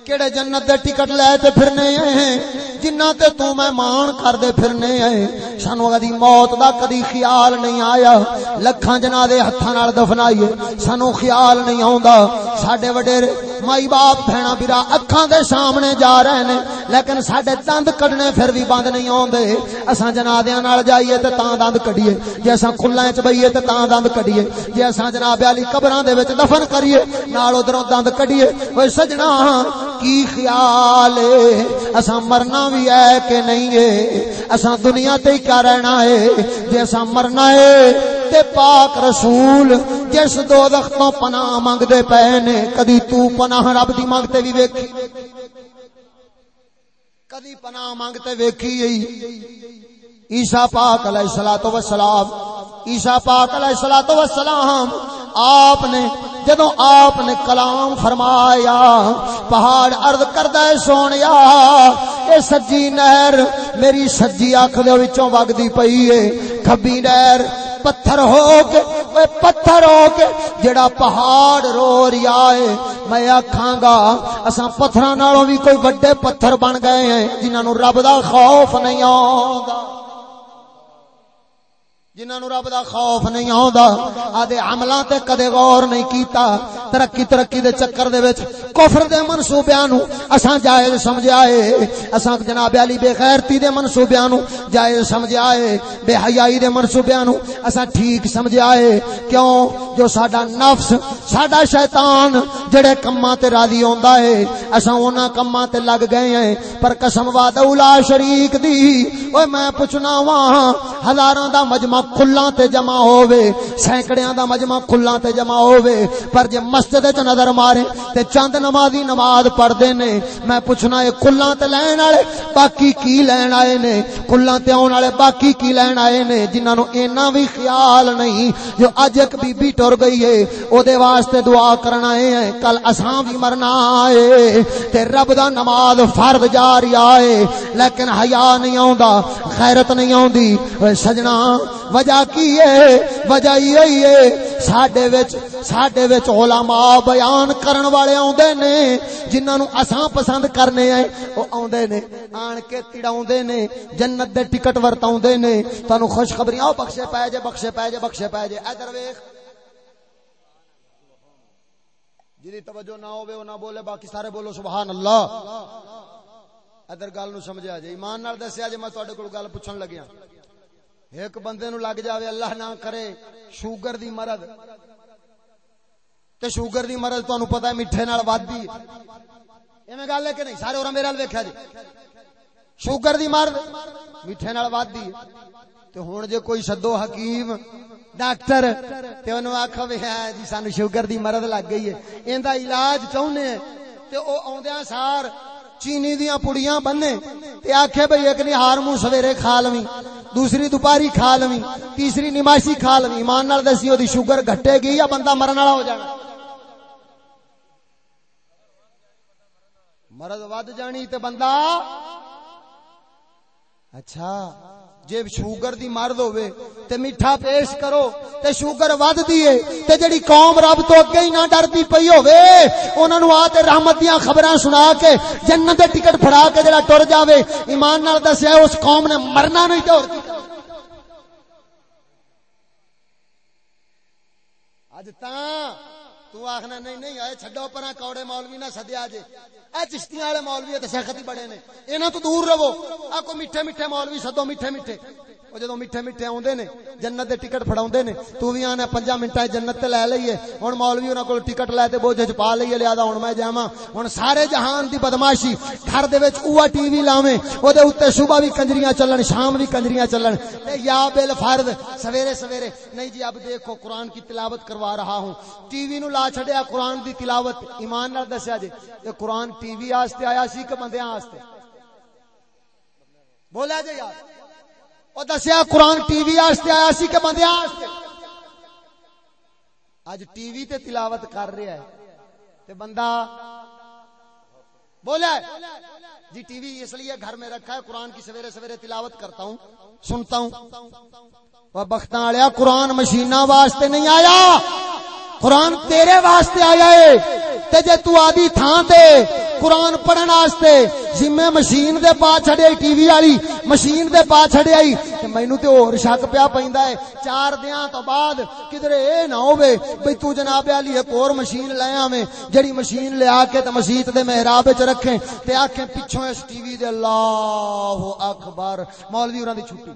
کیڑے جنت دے ٹکٹ لے تے پھرنے ہیں۔ جنہ تے تو میں مان کر دے پھرنے ہیں۔ سانو کدی موت دا کدی خیال نہیں آیا۔ لکھاں جنازے ہتھاں نال دفنائیے۔ سانو خیال نہیں آوندا۔ ساڈے وڈیرے مائی باپ بہنا برا اکھاں دے سامنے جا رہے نے لیکن ساڈے دند کڈنے پھر بھی بند نہیں اوندے اساں جنازیاں نال جائیے تے تاں دند کڈیے جے اساں کھلاں وچ بئیے تے تاں دند کڈیے جے اساں جناب علی قبراں دے وچ دفن کریے نال ادھروں دند کڈیے اوے سجنا کی خیال ہے اساں مرنا بھی ہے کہ نہیں ہے اساں دنیا تے ہی کیا رہنا ہے جے اساں مرنا ہے تے پاک رسول جس دو دختوں پناہ منگ دے پے نے کدی تو پناہ رب دی منگتے بھی ویکھی کدی پناہ منگتے ویکھی عیسیٰ پاک علیہ الصلوۃ والسلام عیسیٰ پاک علیہ الصلوۃ والسلام آپ نے جدو آپ نے کلام فرمایا، پہاڑ ارد کردہ سونیا، اے سجی نہر، میری سجی اکھ دے وچوں وگدی پئی ہے۔ کھبی نہر، پتھر ہو کے، اے پتھر ہو کے، جڑا پہاڑ رو ریا ہے۔ میں آکھاں گا، اساں پتھراں نالوں بھی کوئی بڑے پتھر بن گئے ہیں، جنہاں نو رب دا خوف نہیں آوندا جنہاں نو رب دا خوف نہیں آوندا آدے عملاں تے کدے غور نہیں کیتا۔ ترقی ترقی دے چکر دے وچ کفر دے منصوبیاں نو اساں جائز سمجھیا اے۔ اساں جناب علی بے غیرتی دے منصوبیاں نو جائز سمجھیا اے۔ بے حیائی دے منصوبیاں نو اساں ٹھیک سمجھیا اے۔ کیوں؟ جو ساڈا نفس، ساڈا شیطان جڑے کماں تے راضی ہوندا اے، اساں انہاں کماں تے لگ گئے ہیں۔ پر قسم وعدہ لا شریک دی۔ اوے میں پوچھنا وا ہزاراں دا مجمع کھلاں تے جمع ہووے، سینکڑیاں دا مجمع کھلاں تے جمع ہووے۔ پر جے مسجد وچ نظر مارے تے چند نمازی نماز پڑھدے نے، میں پوچھنا اے کھلاں تے لین والے باقی کی لین آئے نے؟ کھلاں تے اون والے باقی کی لین آئے نے؟ جنہاں نو اینا بھی خیال نہیں، جو اج ایک بی بی ٹر گئی ہے، او دے واسطے دعا کرنا ہے، کل اساں بھی مرنا ہے۔ تے رب دا نماز فرض جاری آئے، لیکن حیا نہیں آوندا، غیرت نہیں آوندی۔ اوے سجنا وجہ کی ہے؟ وجہ یہی ہے، ساڈے وچ ساڈے وچ علماء بیان کرن والے اوندے نے، جنہاں نو اساں پسند کرنے ہیں او اوندے نے، آن کے تڑاوندے نے، جنت دے ٹکٹ ورتاوندے نے۔ تانوں خوشخبری او بخشے پے جے، بخشے پے جے، بخشے پے جے۔ ادھر ویکھ جدی توجہ نہ ہوے او نہ بولے، باقی سارے بولو سبحان اللہ۔ ادھر گل نو سمجھا جے، ایمان نال دسیا جے، میں تواڈے کول گل پوچھن لگیا ایک بندے نو لگ جاوے اللہ نہ کرے، شوگر دی مرض۔ تے شوگر دی مرض تانوں پتہ ہے میٹھے نال ودی ایویں گل ہے کہ نہیں؟ سارے اور میرے ال ویکھیا جی۔ شوگر دی مرض، میٹھے نال ودی تے ہن جے کوئی سدو حکیم، ڈاکٹر، تے اونوں آکھو وی ہے جی سانو شوگر دی مرض لگ گئی ہے۔ ایندا علاج چاہنے تے او اوندیاں سار چینی دیاں پڑیاں بننے تے آکھے بھئی ایک نہار منہ سویرے کھا لویں، دوسری دوپہری کھا لویں، تیسری نماشی کھا لویں۔ ایمان نال دسی اودی شوگر گھٹے گی یا بندہ مرن والا ہو جانا۔ مرض ود جانی تے بندہ اچھا۔ جے شوگر دی مرد ہوے تے میٹھا پیش کرو، تے شوگر ود دیے تے جڑی قوم رب تو اگے ہی نہ ڈردی پئی ہوے انہاں نو آ تے رحمت دیاں خبراں سنا کے، جنت دے ٹکٹ پھڑا کے جڑا ٹر جاوے، ایمان نال دسیا اس قوم نے مرنا نہیں تے اور اج تاں تو آخنا، نہیں نہیں، آئے چھڈو پرا کوڑے مولوی نہ سدیا جے۔ اے چشتیاں والے مولوی تے سخت ہی بڑے نے۔ انہاں تو دور رہو۔ آ کو میٹھے میٹھے مولوی سدو، میٹھے میٹھے۔ او جدوں میٹھے میٹھے آوندے نے جنت دے ٹکٹ پھڑاوندے نے تو وی آنا 5 منٹاں جنت تے لے لئیے ہن مولوی انہاں کول ٹکٹ لے تے بوجھ وچ پا لئیے لیا ہن میں جاواں ہن سارے جہان دی بدماشی گھر دے وچ اوہ ٹی وی لاویں او دے اوتے صبح بھی کنجریاں چلن شام بھی کنجریاں چلن تے یا بل فرض سویرے سویرے نہیں جی اب دیکھو قرآن کی تلاوت کروا رہا ہوں ٹی وی نو لا چھڈیا قرآن دی تلاوت ایمان نال دسیا جی یہ قرآن ٹی وی واسطے آیا سی کہ بندیاں واسطے بولیا جی یار او دسیا قرآن ٹی وی واسطے آیا سی کہ بندیاں واسطے اج ٹی وی تے تلاوت کر رہا ہے تے بندہ بولا ہے جی ٹی وی اس لیے گھر میں رکھا ہے قرآن کی سویرے سویرے تلاوت کرتا ہوں، سنتا ہوں۔ وہ بختاں والیا قرآن مشینہ واسطے نہیں آیا۔ قرآن تیرے واسطے آیا ہے۔ تے جے تو آدھی تھان تے قرآن پڑھن واسطے۔ جی ذمہ مشین دے پا چھڑیا ٹی وی والی مشین دے پا چھڑیا تے مینوں تے اور شک پیا پیندا ہے۔ چار دیاں تو بعد کدھر اے نہ ہوے بھئی تو جناب علی ایک اور مشین لے آویں۔ جڑی مشین لے آ کے تے مسجد دے محراب وچ رکھیں۔ تے آکھیں پیچھوں اس ٹی وی دے اللہ اکبر، مولوی ہوراں دی چھٹی۔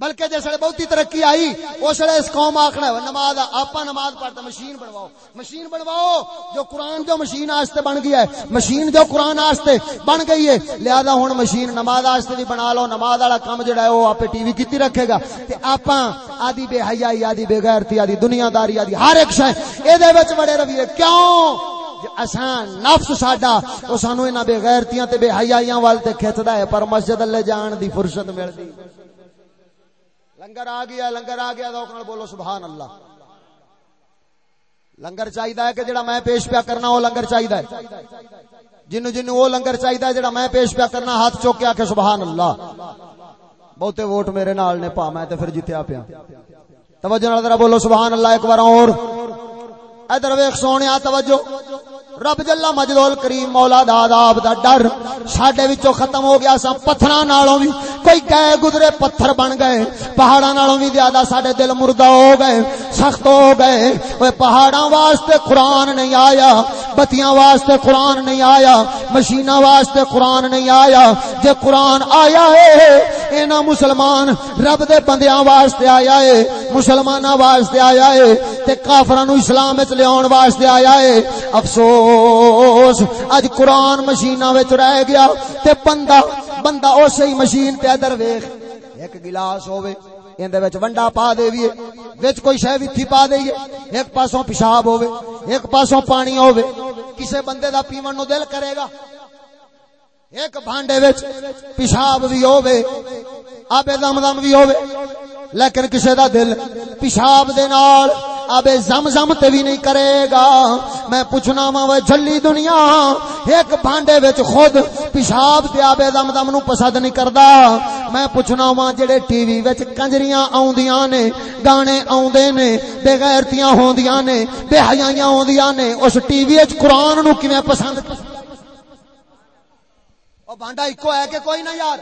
بلکہ جیسے بہتی ترقی آئی، اس لیے اس قوم آخنا ہے، نماز آپ نماز پڑھتے مشین بنواؤ مشین بنواؤ، جو قرآن جو مشین آستے بن گیا ہے، مشین جو قرآن آستے بن گئی ہے، لہذا ہوں مشین نماز آستے بھی بنا لو، نماز والا کام جڑا ہے، وہ آپ ٹی وی کی رکھے گا۔ تے آپ آدھی بے حیائی، آدھی بے غیرتی، آدھی دنیا داری آدھی ہر ایک شے۔ یہ بڑے رویے، کیوں؟ اساں نفس ساڈا او سانو انہاں بے غیرتیاں تے بے حیائیاں وال تے کھچدا ہے، پر مسجد اللہ جان دی فرصت ملدی۔ لنگر آ گیا، لنگر آ گیا تو بولو، سبحان اللہ۔ لنگر چاہیے ہے کہ جڑا میں پیش پیا کرنا، وہ لنگر چاہیے جن جن وہ لنگر چاہیے جڑا میں پیش پیا کرنا، ہاتھ چوک کے سبحان اللہ۔ بہتے ووٹ میرے نال نے پا، میں تے پھر جتیا پیا۔ توجہ نال ذرا بولو، سبحان اللہ، ایک بار اور۔ ادھر ویکھ سونے توجہ۔ رب جلا مجدول کریم مولا دا عذاب دا ڈر ساڈے وچوں ختم ہو گیا سا، پتھراں نالوں وی کوئی گئے گزرے پتھر بن گئے، پہاڑاں نالوں وی زیادہ ساڈے دل مردہ ہو گئے، سخت ہو گئے۔ اوے پہاڑاں واسطے قرآن نہیں آیا، بتیاں واسطے قرآن نہیں آیا، مشیناں واسطے قرآن نہیں آیا۔ جے قرآن آیا ہے اینا مسلمان رب دے بندیاں واسطے آیا ہے، مسلماناں واسطے آیا ہے تے کافراں نو اسلام وچ لیاون واسطے آیا ہے۔ افسوس، اج قرآن مشینہ وچ رہ گیا تے بندہ بندہ اسی مشین تے ادھر ویکھ، ایک گلاس ہوے اندے وچ ونڈا پا دیویے وچ کوئی شے وتھی پا دئیے، ایک پاسوں پیشاب ہوے ایک پاسوں پانی ہوے کسے بندے دا پیون نو دل کرے گا ایک بھانڈے وچ پیشاب بھی ہوے آبے زمزم بھی ہوے لیکن کسے دا دل پیشاب دے نال اب زم زم تے بھی نہیں کرے گا۔ میں پوچھنا وا جلی دنیا، ایک بانڈے وچ خود پیشاب تے آب زم زم نو پسند نہیں کردا۔ میں پوچھنا وا جڑے ٹی وی وچ کنجریاں آوندیاں نے، گانے آوندے نے، بے غیرتیاں ہوندیاں نے، بے حیاں ہوندیاں نے، اس ٹی وی وچ قرآن نو کیویں پسند؟ او بانڈا اکو ہے کہ کوئی نہ یار۔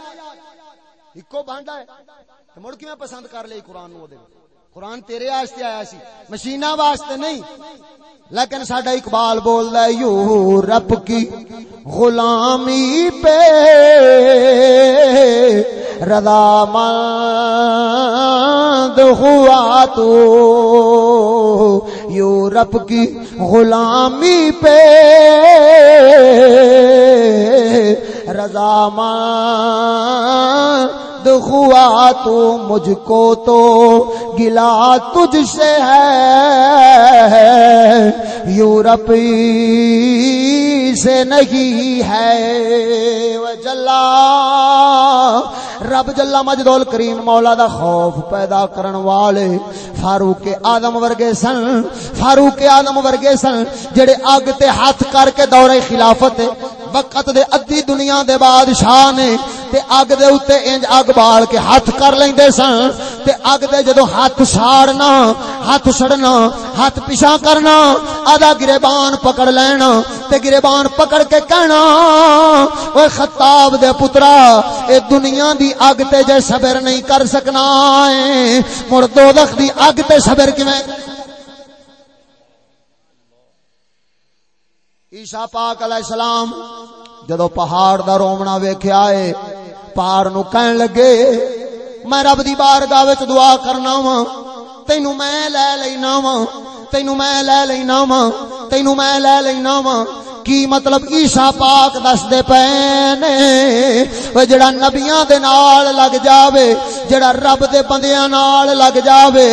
اکو بانڈا ہے۔ مڑ کیویں پسند کر لئی قرآن نو دے۔ قرآن تیرے واسطے آیا سی۔ مشینہ واسطے نہیں۔ لیکن ساڈا اقبال بول رہا ہے یو رب کی غلامی پہ رضا مند ہوا تو یو رب کی غلامی پہ رضا مند ہوا تو مجھ کو تو گلا تجھ سے ہے۔ یورپ سے نہیں ہے۔ جلا، رب جلا مجدول کریم مولا دا خوف پیدا کرن والے فاروق آدم ورگے سن۔ فاروق آدم ورگے سن، جڑے اگ تے ہاتھ کر کے دورے خلافت وقت دے ادھی دنیا دے بادشاہ نے تے اگ دے اوتے انج اگ بال کے ہاتھ کر لیندے سن تے اگ دے جدوں ہاتھ ساڑنا ہاتھ سڑنا ہاتھ پیچھا کرنا، آدھا گریبان پکڑ لینا تے گریبان پکڑ کے کہنا اوے خطاب دے پترا، اے دنیا دی اگ تے جے صبر نہیں کر سکنا اے مڑ دوزخ دی اگ تے صبر کیویں؟ عیسیٰ پاک علیہ السلام جدو پہاڑ دا رومنا ویکھیا اے پہاڑ نو کہن لگے، میں رب دی بارگاہ وچ دعا کرنا وا تینو میں لے لینا وا تینو میں لے لینا وا تینو میں لے لینا وا کی مطلب عیسیٰ پاک دس دے پینے، وہ جڑا نبیاں دے نال لگ جاوے، جڑا رب دے بندیاں نال لگ جاوے،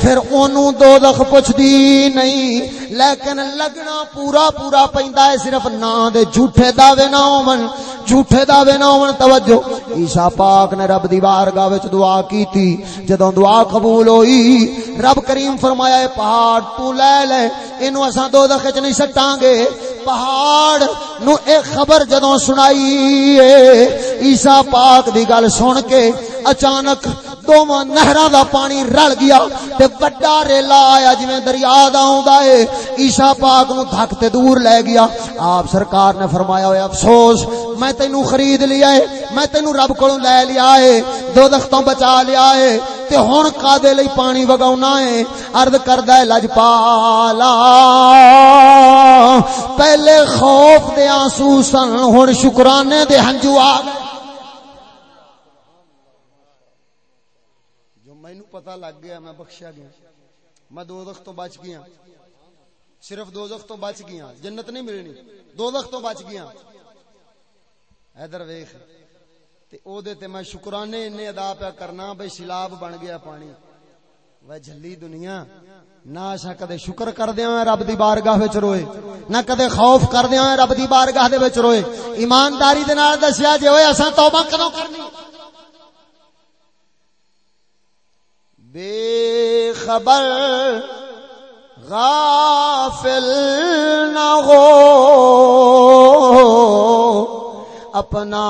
پھر اونوں دوزخ پوچھ دی نہیں۔ لیکن لگنا پورا پورا پیندا ہے، صرف نا دے جھوٹے دعوے نہ ہون۔ جھوٹے دعوے نہ ہون، توجہ۔ عیسی پاک نے رب دی بارگاہ وچ دعا کیتی۔ جدوں دعا قبول ہوئی، رب کریم فرمایا، اے پہاڑ، تو لے لے۔ اینو اساں دوزخ وچ نہیں سٹاں گے۔ پہاڑ نو ایک خبر جدوں سنائی عیسی پاک دی گل سن کے اچانک دوواں نہراں دا پانی رل گیا تے بڑا ریلا آیا جویں دریا دا آوندا اے۔ عیسیٰ پاک نو دھک تے دور لے گیا۔ آپ سرکار نے فرمایا ہوئے افسوس، میں تینو خرید لیا ہے میں تینو رب کولوں لے لیا ہے دوزخ تو بچا لیا ہے تے ہن کادے لئی پانی وگاونا ہے عرض کردا ہے، لجپالا۔ پہلے خوف دے آنسو سن، ہن شکرانے دے ہنجو آ گئے جو پتا لگ گیا میں بخشیا گیا۔ میں دوزخ تو بچ گیا۔ صرف دوزخ تو بچ گیا۔ جنت نہیں ملنی۔ دوزخ تو بچ گیا۔ ادھر ویخ تے او دے تے میں شکرانے انے ادا پیا کرنا بھئی سیلاب بن گیا پانی۔ وہ جھلی دنیا۔ نہ اسا کدے شکر کردیاں ہوئے رب دی بارگاہ وچ روئے۔ نہ کدے خوف کردیاں ہوئے رب دی بارگاہ دے وچ روئے۔ ایمانداری دے نال دسیا جے ہوئے، اساں توبہ کدوں کرنی؟ بے خبر غافل نہ ہو۔ اپنا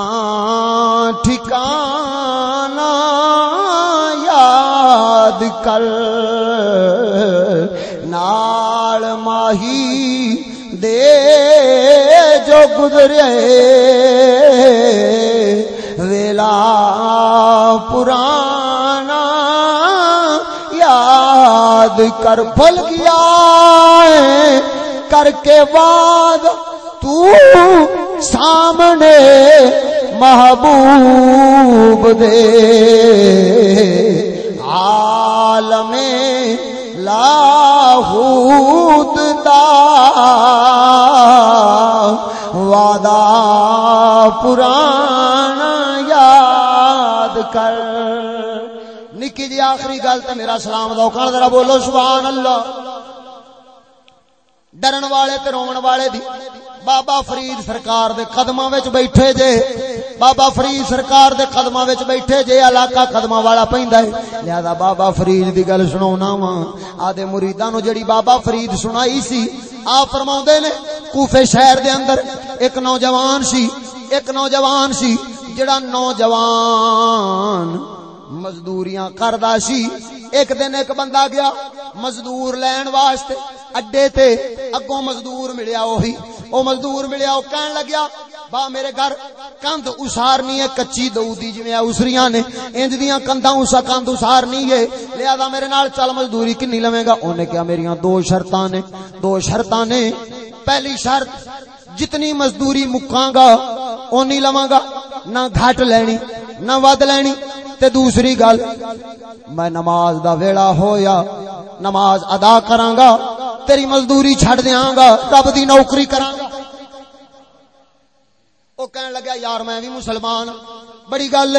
ٹھکانہ یاد کر۔ نال ماہی دے جو گزرے۔ ویلا پرانا یاد کر بھول گیا ہے۔ کر کے بعد تو سامنے محبوب دے۔ عالم لاہوت دا وعدہ پرانا یاد کر۔ نکی جی آخری گل تے میرا سلام دو کر، ذرا بولو سبحان اللہ۔ ڈرن والے تے رومن والے دی۔ بابا فرید سرکار دے قدماں وچ بیٹھے جے۔ بابا فرید سرکار دے قدماں وچ بیٹھے جے، علاقہ قدماں والا پیندا ہے۔ لہذا بابا فرید دی گل سناونا وا۔ آدے مریداں نو جڑی بابا فرید سنائی سی، آپ فرماوندے نے، کوفے شہر دے اندر ایک نوجوان سی، ایک نوجوان سی، جڑا نوجوان مزدوریاں کردا سی۔ ایک دن ایک بندہ گیا مزدور لین واسطے، اڈے تے اگوں مزدور ملیا وہی او مزدور ملیا، او کہن لگیا، با میرے گھر کند اسارنی ہے، کچی دو دی جویں اسریاں نے۔ انج دیاں کنداں اسا کند اسارنی ہے۔ لہذا میرے نال چل مزدوری کنی لویں گا۔ اونے کہا، میریاں دو شرطاں نے۔ دو شرطاں نے۔ پہلی شرط، جتنی مزدوری مکاں گا، اونی لواں گا۔ نہ گھٹ لینی، نہ ود لینی۔ تے دوسری گل، میں نماز دا ویڑا ہویا، نماز ادا کراں گا تیری مزدوری چھڑ دیاں گا رب دی نوکری کراں گا او کہن لگا یار میں بھی مسلمان، بڑی گل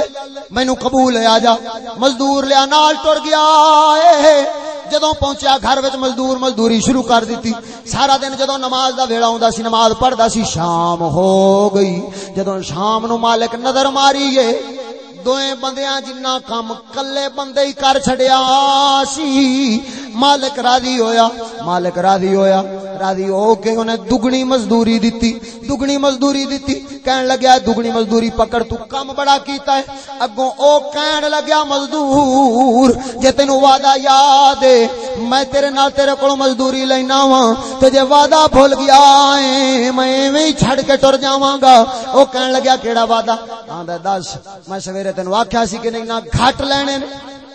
مینو قبول ہے آجا مزدور لیا، نال ٹر گیا۔ اے جدوں پہنچیا گھر وچ، مزدور مزدوری شروع کر دیتی۔ سارا دن جدوں نماز دا ویڑا ہوندا سی، نماز پڑھدا سی، شام ہو گئی۔ جدوں شام نو مالک نظر ماری ہے دوئے بندیاں جنہ کام کلے بندے ہی کر چھڑیا سی۔ مالک راضی ہویا، مالک راضی ہویا، راضی ہو کے انہیں دگنی مزدوری دیتی، دگنی مزدوری دیتی۔ کہن لگیا، دگنی مزدوری پکڑ، تو کم بڑا کیتا ہے۔ اگوں او کہن لگیا، مزدور، جے تینو وعدہ یاد ہے، میں تیرے نال تیرے کولوں مزدوری لینا وا تے جے وعدہ بھول گیا ہے، میں ایویں ہی چھڑ کے ٹر جاواں گا۔ او کہن لگیا، کیڑا وعدہ؟ آندا دس۔ میں سویرے تینو آکھیا سی کہ نہیں، نہ گھٹ لینے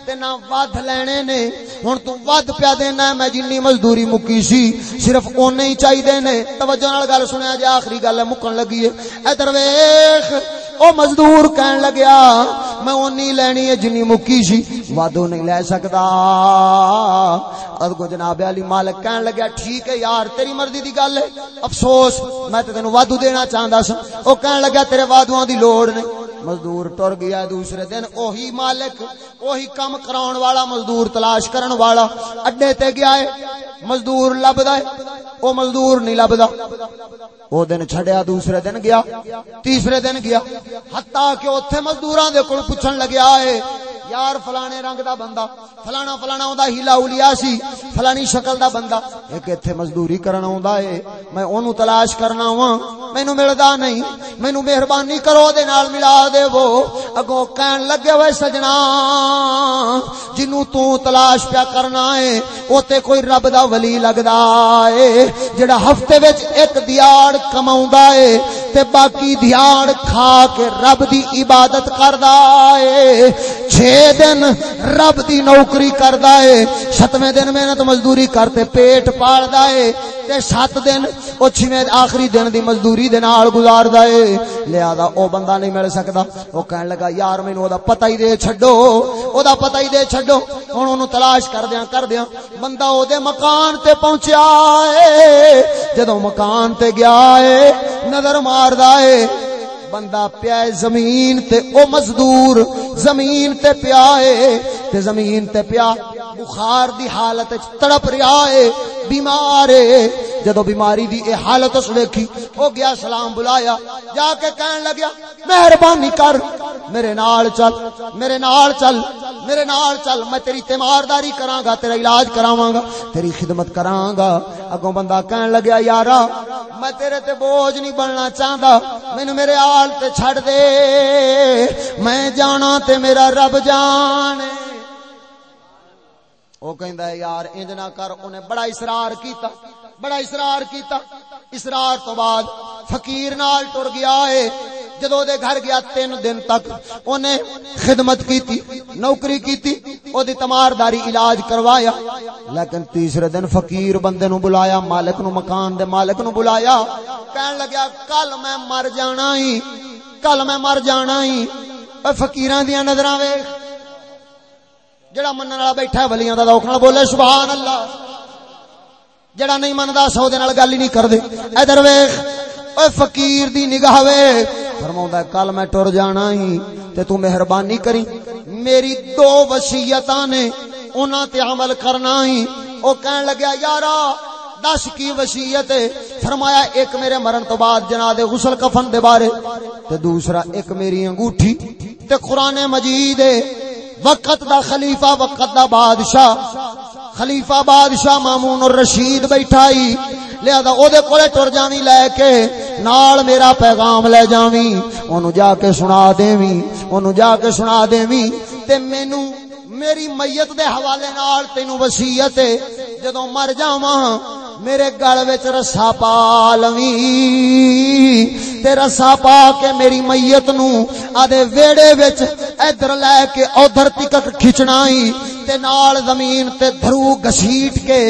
تے نہ ود لینے نے۔ ہن تو ود پیا دینا ہے، میں جنی مزدوری مکی سی، صرف اونے ہی چاہیے نے۔ توجہ نال گل سنیا جے آخری گل مکن لگی ہے۔ ادھر ویکھ، او مزدور کہن لگیا، میں اونی لینی ہے، جنی مکی سی۔ وادو نہیں لے سکدا ادگو جناب علی مالک کہن لگیا، ٹھیک ہے یار، تیری مرضی دی گل ہے۔ افسوس، میں تے تینوں وادو دینا چاہندا سا۔ او کہن لگیا، تیرے وادواں دی لوڑ نہیں مزدور ٹر گیا دوسرے دن، اوہی مالک، اوہی کم کراؤن والا، مزدور تلاش کرن والا، اڈے تے گیا ہے، مزدور لبدا ہے، او مزدور نہیں لبدا۔ او دن چھڑیا دوسرے دن گیا، تیسرے دن گیا۔ حتیٰ کہ اوتھے مزدوراں دے کول پوچھن لگیا ہے، یار فلانے رنگ دا بندہ، فلانا فلانا اوندا ہیلا اولیا سی، فلانی شکل دا بندہ۔ ایک ایتھے مزدوری کرنا اوندا اے میں اونوں تلاش کرنا وا مینوں ملدا نہیں۔ مینوں مہربانی کرو دے نال ملا دے وہ اگوں کہن لگے ہوئے سجنا، جنوں تو تلاش پیا کرنا ہے او تے کوئی رب دا ولی لگدا اے جڑا ہفتے وچ ایک دیاڑ کماوندا اے تے باقی دیاڑ کھا کے رب دی عبادت کردا اے چھ دن رب دی نوکری کردا اے ستویں دن محنت مزدوری کرتے پیٹ پالدا اے تے سات دن، او چھویں آخری دن دی مزدوری دے نال گزاردا اے۔ لہذا او بندہ نہیں مل سکدا۔ او کہن لگا، یار مینوں او دا پتہ ہی دے چھڈو۔ او دا پتہ ہی دے چھڈو۔ ہن اونوں تلاش کردیاں کردیاں۔ بندہ او دے مکان تے پہنچیا اے۔ جدوں مکان تے گیا اے، نظر ماردا اے۔ بندہ پیا زمین تے او مزدور، زمین تے پیا ہے تے زمین تے پیا بخار دی حالت وچ تڑپ رہا ہے، بیمار ہے۔ جدو بیماری دی اے حالت اس ویکھی، او گیا سلام بلایا، جا کے کہن لگیا، مہربانی کر، میرے نال چل، میرے نال چل، میرے نال چل، میں تیری تیمارداری کراں گا تیرا علاج کراواں گا تیری خدمت کراں گا اگوں بندہ کہن لگیا، یارا، میں تیرے تے بوجھ نہیں بننا چاہندا، مینوں میرے آل تے چھڑ دے۔ میں جانا تے میرا رب جانے۔ وہ کہندا ہے، یار، انج نہ کر، انہیں بڑا اصرار کیتا، بڑا اصرار کیتا۔ اصرار تو بعد فقیر نال ٹر گیا ہے۔ جدو دے گھر گیا تین دن تک، انہیں خدمت کیتی، نوکری کیتی، او دی تمارداری علاج کروایا۔ لیکن تیسرے دن فقیر بندے نو بلایا، مالک نو مکان دے مالک نو بلایا۔ کہن لگیا، کل میں مر جانا ہی، کل میں مر جانا ہی۔ اے فقیراں دیاں نظراں ویکھ۔ جڑا منن والا بیٹھا ہے، ولیاں دا اوکھ نال بولے سبحان اللہ جڑا نہیں مندا سو دے نال گل ہی نہیں کردے۔ ادھر ویکھ اوے فقیر دی نگاہ ویکھ۔ فرماوندا کل میں ٹر جانا ہی، تے تو مہربانی کری۔ میری دو وصیتاں نے انہاں تے عمل کرنا ہی۔ او کہن لگیا، یارا، دس کی وصیت ہے۔ فرمایا، ایک میرے مرن تو بعد جناب غسل کفن دے بارے۔ تے دوسرا، ایک میری انگوٹھی۔ تے قرآن مجید وقت دا خلیفہ، وقت دا بادشاہ۔ خلیفہ بادشاہ مامون الرشید بیٹھائی لہذا او دے کولے ٹر جاویں لے کے نال میرا پیغام لے جاویں۔ اونوں جا کے سنا دیویں اونوں جا کے سنا دیویں تے مینوں میری میت دے حوالے نال تینوں وصیت ہے۔ جدوں مر جاواں میرے گل وچ رسا پا لویں تے رسا پا کے میری میت نو آدے ویڑے وچ ادھر لے کے ادھر تک کھچنا تے نال زمین تے دھرو گسیٹ کے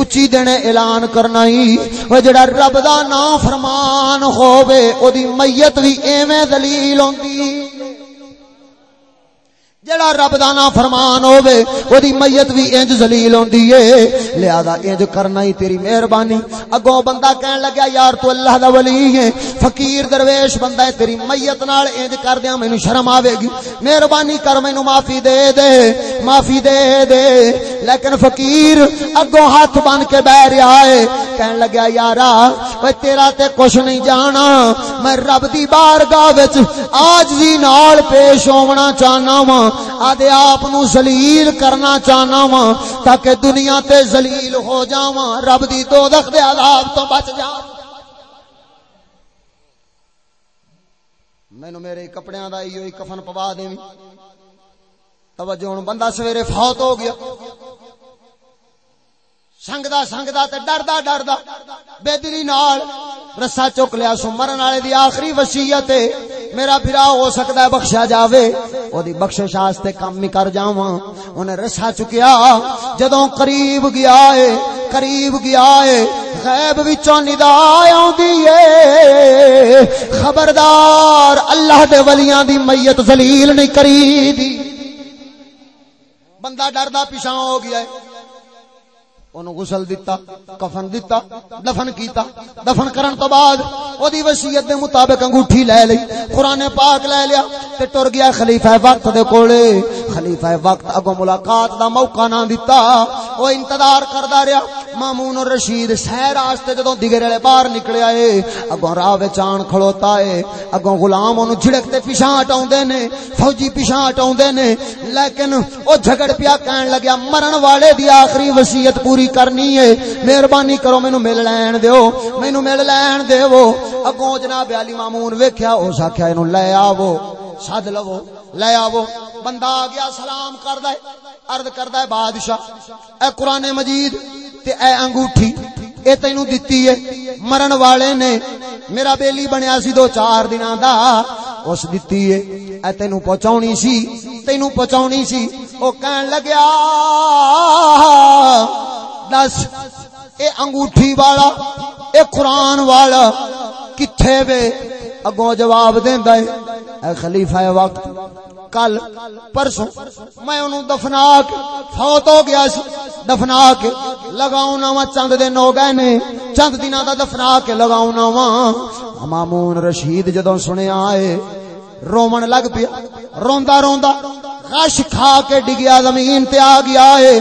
اچھی دینے اعلان کرنا ہی۔ جڑا رب دا نام فرمان ہووے، او دی میت وی ایویں ذلیل ہوندی۔ جڑا رب دا نا فرمان ہووے اودی میت وی انج ذلیل ہوندی اے۔ لہذا انج کرنا ہی تیری مہربانی۔ اگوں بندہ کہن لگا یار تو اللہ دا ولی ہے۔ فقیر درویش بندہ ہے، تیری میت نال انج کر دیاں، مینوں شرم آوے گی۔ مہربانی کر، مینوں معافی دے دے، معافی دے دے۔ لیکن فقیر اگوں ہاتھ بن کے بیٹھ رہا ہے۔ کہن لگا یارا اوے تیرا تے کچھ نہیں جانا۔ میں رب دی بارگاہ وچ آجزی نال پیش ہونا چاہنا وا آدھے آپ نو زلیل کرنا چاہنا وا تاکہ دنیا تے زلیل ہو جاواں۔ رب دی دوزخ دے عذاب تو بچ جا۔ مینوں میرے کپڑیاں دا ایو ہی کفن پوا دیویں توجہ ہن، بندہ سویرے فوت ہو گیا۔ سنگدا سنگدا تے ڈردا ڈردا بے دلی نال رسا چک لیا سو مرن والے دی آخری وصیت ہے میرا بھرا ہو سکتا ہے بخشا جاوے او دی بخشش واسطے کم ہی کر جاواں اونے رسا چکیا جدوں قریب گیا ہے قریب گیا ہے غیب وچوں ندا آوندی ہے خبردار اللہ دے ولیاں دی میت ذلیل نہیں کری دی بندہ ڈردا پیچھے ہو گیا ہے اونوں غسل دتا، کفن دتا، دفن کیتا، دفن کرن تو بعد اودی وصیت دے مطابق انگوٹھی لے لئی قران پاک لے لیا تے ٹر گیا خلیفہ وقت دے کولے۔ خلیفہ وقت اگوں ملاقات دا موقع نہ دتا۔ او انتظار کردا رہیا، مامون اور رشید سیر واسطے جدوں دگرے والے باہر نکلیا اے اگوں راہ وچ آن کھڑوتا اے اگوں غلام اونوں جھڑک تے پیچھے ہٹاوندے نے، فوجی پیچھے ہٹاوندے نے، لیکن او جھگڑ پیا کہن لگیا، مرن والے دی آخری وصیت پوری پوری کرنی ہے۔ مہربانی کرو مینوں مل لین دیو۔ مینوں مل لین دیو۔ اگوں جناب علی مامون ویکھیا اس آکھیا اینوں لے آو سد لو۔ لے آو بندہ آ گیا، سلام کردا ہے۔ عرض کردا ہے، بادشاہ۔ اے قران مجید تے اے انگوٹھی۔ اے تینوں دتی ہے مرن والے نے میرا بیلی بنیا سی دو چار دناں دا اس دتی ہے اے تینوں پہنچاونی سی تینوں پہنچاونی سی او کہن لگیا دس اے انگوٹھی والا اے قرآن والا کتھے وے اگوں جواب دیندا ہے اے خلیفہ وقت کل پرسوں میں انہوں دفنا کے فوت ہو گیا سی دفنا کے لگاؤنا وا چند دن ہو گئے نے، چند دن دا دفنا کے لگاؤنا وا مامون رشید جدوں سنیا آئے رومن لگ پیا، روندا روندا، غش کھا کے ڈگیا، زمین تے آ گیا ہے،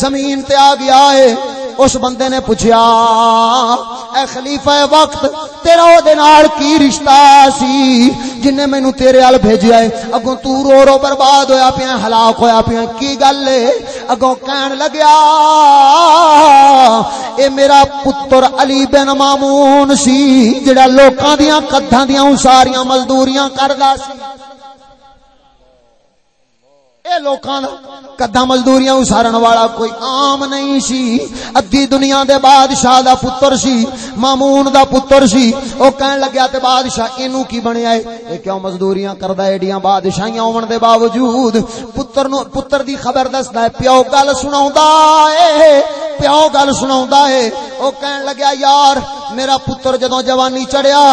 زمین تے آ گیا ہے۔ اس بندے نے پوچھا، اے خلیفہ وقت، تیرا او دے نال کی رشتہ سی؟ جن نے مینوں تیرے ال بھیجیا ہے، اگوں تو رو رو برباد ہویا پیا، ہلاک ہویا پیا، کی گل ہے؟ اگوں کہن لگیا، اے میرا پتر علی بن مامون سی، جڑا لوکاں دیاں کدھاں دیاں ساریاں مزدوریاں کردا سی۔ اے لوکاں دا کدا مزدوریاں اسارن والا کوئی عام نہیں سی۔ ادھی دنیا دے بادشاہ دا پتر سی، مامون دا پتر سی۔ او کہن لگیا تے بادشاہ، اینو کی بنیا اے اے کیوں مزدوریاں کردا ایڈیاں بادشاہیاں ہون دے باوجود۔ پتر نو، پتر دی خبر دسدا ہے، پیو گل سناوندا اے پیو گل سناوندا اے او کہن لگیا، یار میرا پتر جدوں جوانی چڑھیا،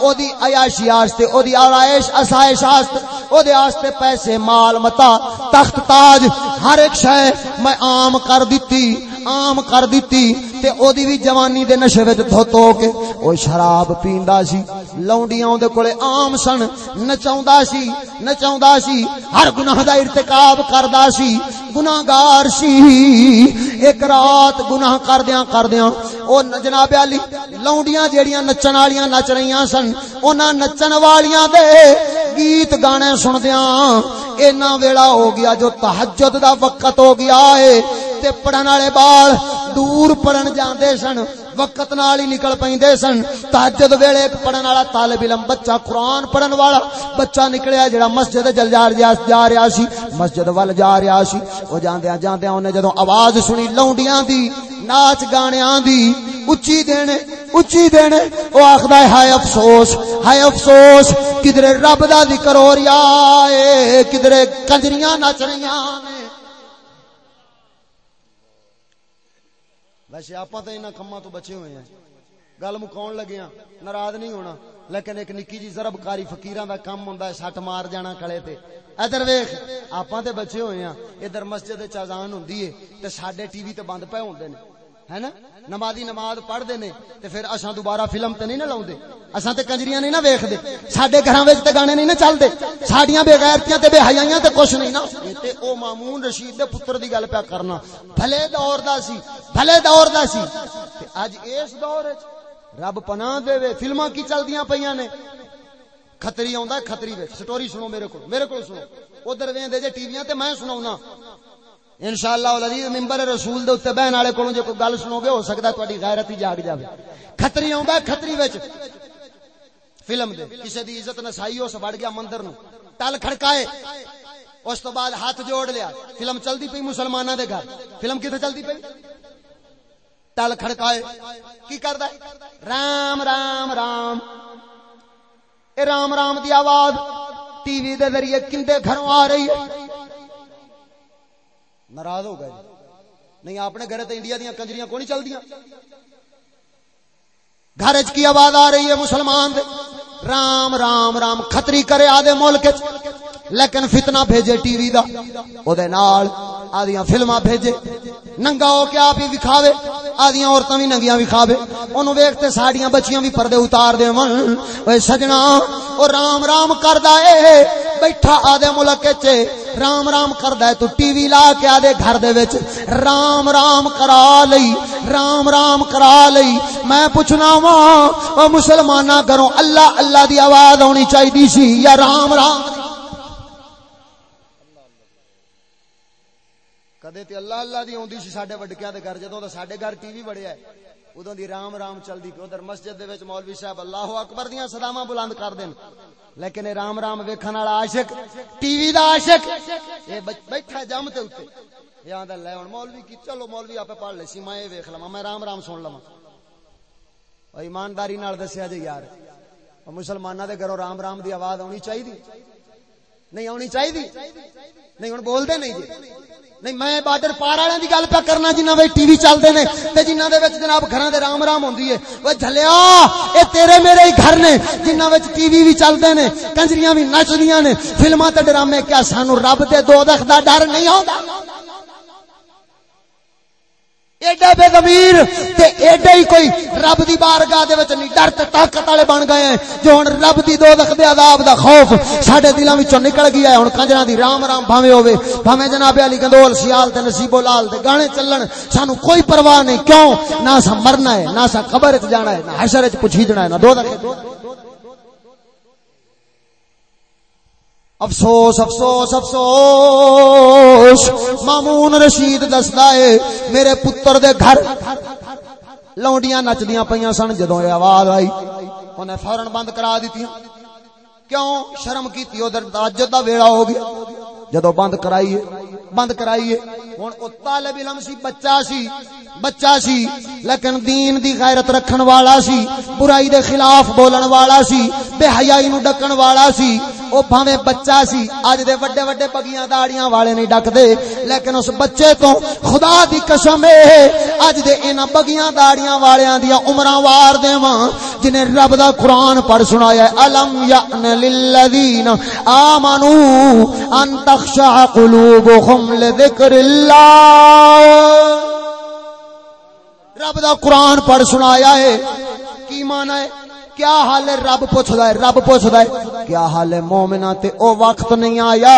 او دی عیاشی آستے او دی آرائش اسائش واسطے او دے آستے پیسے مال متا، تخت تاج، ہر ایک شے میں عام کر دتی عام کر دتی تے او دی بھی جوانی دے نشے وچ دھو دھو کے او شراب پیندا سی، لونڈیاں دے کولے عام سن، نچاوندا سی نچاوندا سی، ہر گناہ دا ارتکاب کردا سی، گناہگار سی۔ ایک رات گناہ کردیاں کردیاں، او جناب علی، لونڈیاں جیڑیاں نچن والیاں نچ رہیاں سن انہاں نچن والیاں دے گیت گانے سندیاں اینا ویلا ہو گیا جو تہجد دا وقت ہو گیا ہے۔ تے پڑھن والے بال دور پڑھن جاندے سن، وقت نال ہی نکل پیندے سن۔ تہجد ویلے پڑھن والا طالب علم، بچہ قرآن پڑھن والا۔ بچہ نکلیا جڑا مسجد جل جا رہا جا رہا سی، مسجد ول جا رہا سی۔ او جاندیاں جاندیاں اونے جدوں آواز سنی، لونڈیاں دی۔ ناچ گانیاں دی اچھی دینے اچھی دینے او آخدا ہے، ہائے افسوس ہائے افسوس کدھر رب دا ذکر ہو رہا ہے کدھر کنجریاں نچ رہیاں نے۔ ویسے آپ تو انہوں کما تو بچے ہوئے ہیں۔ گل مکاؤن لگے ہیں ناراض نہیں ہونا۔ لیکن ایک نکی جی ضرب کاری فقیراں دا کم ہوندا ہے، سٹ مار جانا کلے تے۔ ادھر ویکھ، آپاں تے بچے ہوئے ہیں۔ ادھر مسجد وچ اذان ہوندی ہے، تے ساڈے ٹی وی تے بند پے ہوندے نے۔ ہے نا? نمازی نماز پڑھتے نے تے پھر اساں دوبارہ فلم تے نہیں نہ لاؤندے۔ اساں تے کنجریاں نہیں نہ ویکھدے۔ ساڈے گھراں وچ تے گانے نہیں نہ چلدے۔ ساڈیاں بے غیرتیاں تے بے حیائیاں تے کچھ نہیں نا۔ تے او مامون رشید دے پتر دی گل پیا کرنا۔ بھلے دور دا سی، بھلے دور دا سی۔ تے اج اس دور وچ رب پناہ دے وے فلماں کی چلدیاں پیاں نے۔ کھتری آوندا ہے، کھتری وچ۔ سٹوری سنو میرے کول میرے کول سنو۔ ادھر ویندے جے ٹی ویاں تے میں سناونا ان انشاءاللہ العزیز منبر رسول دے اوتے بہن والے کولوں جے کوئی گل سنو گے ہو سکدا تہاڈی غیرت ہی جاگ جاوے۔ کھتری آوندا کھتری وچ۔ فلم دے، کسے دی عزت نسائی، اس وڑ گیا مندر نو ٹل کھڑکائے۔ اس تو بعد ہاتھ جوڑ لیا۔ فلم چلدی پئی مسلماناں دے گھر۔ فلم کتے چلدی پئی؟ ٹل کھڑکائے۔ کی کردا ہے رام رام رام۔ اے رام رام دی آواز۔ ٹی وی دے ذریعے کندے گھروں آ رہی ہے۔ ناراض ہو گئے جی۔ نہیں اپنے گھر تے انڈیا دیا کنجریاں کو نہیں چل دیا گھر چ کی آواز آ رہی ہے مسلمان دے؟ رام رام رام خطری کرے آدھے ملک لیکن فتنہ بھیجے ٹی وی دا۔ او دے نال آدیاں فلماں بھیجے۔ ننگا ہو کے آپ ہی دکھاوے آدیاں عورتاں بھی ننگیاں وکھاوے اونوں ویکھتے ساڈیاں بچیاں بھی پردے اتار دے اوے سجنا، او رام رام کردا اے۔ بیٹھا آدھے ملک وچ۔ رام رام کردا ہے تو ٹی وی لا کے آدے گھر دے وچ۔ رام رام کرا لئی، رام رام کرا لئی۔ میں پوچھنا وا او مسلماناں کرو اللہ اللہ دی آواز ہونی چاہیے سی یا رام رام؟ کدے تے اللہ اللہ دی ہوندی سی ساڈے وڈکیاں دے گھر جدوں تے ساڈے گھر ٹی وی بڑیا ہے ادوں دی رام رام چلدی پی ادھر مسجد دے وچ مولوی صاحب اللہ اکبر دیاں صداواں بلند کر دین لیکن اے رام رام ویکھن والا عاشق ٹی وی دا عاشق اے بیٹھا جم تے اوتے اے آندا لے ہن مولوی کی چلو مولوی اپے پڑھ لے سی میں اے ویکھ لواں میں رام رام سن لواں ایمانداری نال دسیا جے یار او مسلماناں دے گھروں رام رام دی آواز آونی چاہیے نہیں آنی چاہیے نہیں ہوں بولتے نہیں جی۔ نہیں، میں بارڈر پار والے کی گل پہ کرنا جنہ ٹی وی چلتے ہیں جنہ دے جناب گھر دے رام رام ہوندی ہے وہ جھلیا، اے تیرے میرے ہی گھر نے جنہ ٹی وی بھی چلتے ہیں کنجریاں بھی نچدیاں نے فلما تے ڈرامے، کیا سانو رب دے دو دخ دا ڈر نہیں آتا ایڈا بے ضمیر تے ایڈا ہی کوئی رب دی بارگاہ دے وچ نہیں، ڈر تے طاقت والے بن گئے ہیں جو ہن رب دی دوزخ دے عذاب دا خوف ساڈے دلاں وچوں نکل گیا ہے۔ ہن کنجراں دی رام رام بھاویں ہوے بھاویں جناب علی گندول، سیال تے نصیب لال دے گانے چلن۔ سانو کوئی پرواہ نہیں، کیوں؟ نہ سا مرنا ہے، نہ سا قبر وچ جانا ہے، نہ حشر وچ پوچھیجنا ہے، نہ دوزخ افسوس افسوس افسوس۔ مامون رشید دستا ہے، میرے پتر دے گھر۔ لونڈیاں نچدیاں پیاں سن جدوں یہ آواز آئی۔ انہیں فورن بند کرا دیتی کیوں؟ شرم کی ادھر تاجد دا ویڑا ہو گیا۔ جدو بند کرائیے بند کرائیے۔ ہوں او طالب علم سی، بچہ سی بچہ سی، لیکن دین دی غیرت رکھن والا سی، برائی دے خلاف بولن والا سی، بے حیائی نو ڈکن والا سی۔ او بھاویں بچہ سی اج دے وڈے وڈے بگیاں داڑیاں والے نہیں ڈک دے لیکن اس بچے تو خدا دی قسم اے اج دے انہاں بگیاں داڑیاں والیاں دی عمراں وار دیواں، جنہیں رب دا قرآن پڑھ سنایا ہے، الم یأن للذین آمنو ان تخشع قلوبهم لذکر اللہ رب دا قرآن پر سنایا ہے کی مانا ہے؟ کیا حال ہے؟ رب پوچھدا ہے رب پوچھدا ہے کیا حال ہے مومنا تے او وقت نہیں آیا۔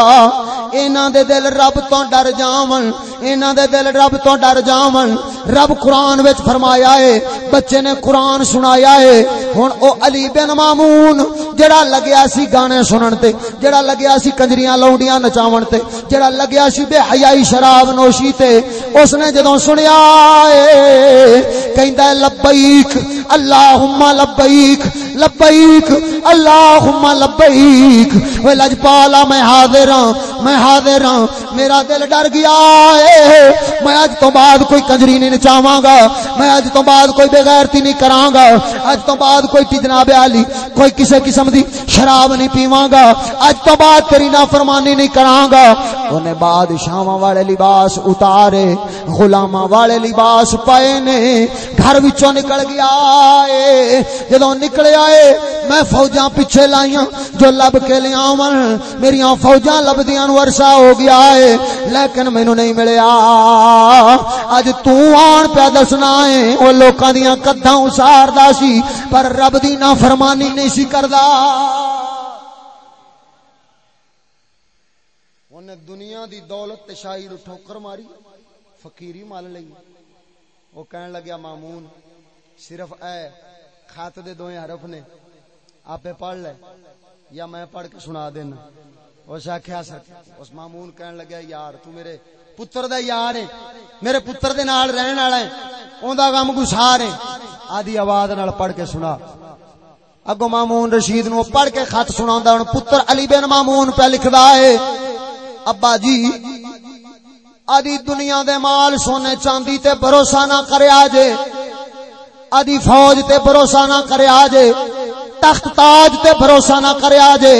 انہاں دے دل رب تو ڈر جاون۔ انہاں دے دل رب تو ڈر جاون۔ رب قرآن وچ فرمایا ہے، بچے نے قرآن سنایا ہے۔ ہن او علی بن مامون، جڑا لگیا سی گانے سنن تے، جڑا لگیا سی کنجریاں لونڈیاں نچاون تے، جڑا لگیا سی بے حیائی شراب نوشی تے، اس نے جدوں سنیا اے کہندا ہے لبیک، اللہم لبیک لبیک، اللہم لبیک۔ وہ لجپالا میں حاضر ہاں میں حاضر ہاں۔ میرا دل ڈر گیا ہے۔ میں اج تو بعد کوئی کنجری نہیں نچاواں گا۔ میں اج تو بعد کوئی بے غیرتی نہیں کراں گا۔ اج تو بعد کوئی جناب علی کوئی کسی قسم دی شراب نہیں پیواں گا۔ اج تو بعد تیری نافرمانی نہیں کراں گا۔ اونے بادشاہاں والے لباس اتارے، غلاماں والے لباس پائے نے۔ گھر وچوں نکل گیا اے جدوں نکلیا اے میں فوجاں پیچھے لائیاں، جو لب کے لیاون میریاں فوجاں لبدیاں نو عرصہ ہو گیا ہے۔ لیکن مینوں نہیں ملیا۔ اج تو آن پیا دسنا ہے، او لوکاں دیاں کدھاں اساردا سی۔ پر رب دی نافرمانی نہیں سی کردا۔ انہیں دنیا دی دولت تے شاہی نو ٹھوکر ماری، فقیری مال لئی۔ وہ کہن لگیا، مامون، صرف اے خط دے دوئے حرف نے آپ پڑھ لے، یا میں پڑھ کے سنا دینا اس آخیا سر اس مامون کہن لگیا یار تو میرے پتر دا یار ہے میرے پتر دے نال رہن والا ہے اون دا غم گسار ہے آدھی آواز نال پڑھ کے سنا۔ اگو مامون رشید نو پڑھ کے خط سناوندا، ہن پتر علی بن مامون پہ لکھدا ہے، ابا جی آدھی دنیا دے مال سونے چاندی تے بھروسہ نہ کریا جے۔ ادی فوج تے بھروسہ نہ کریا جے تخت تاج تے بھروسہ نہ کریا جے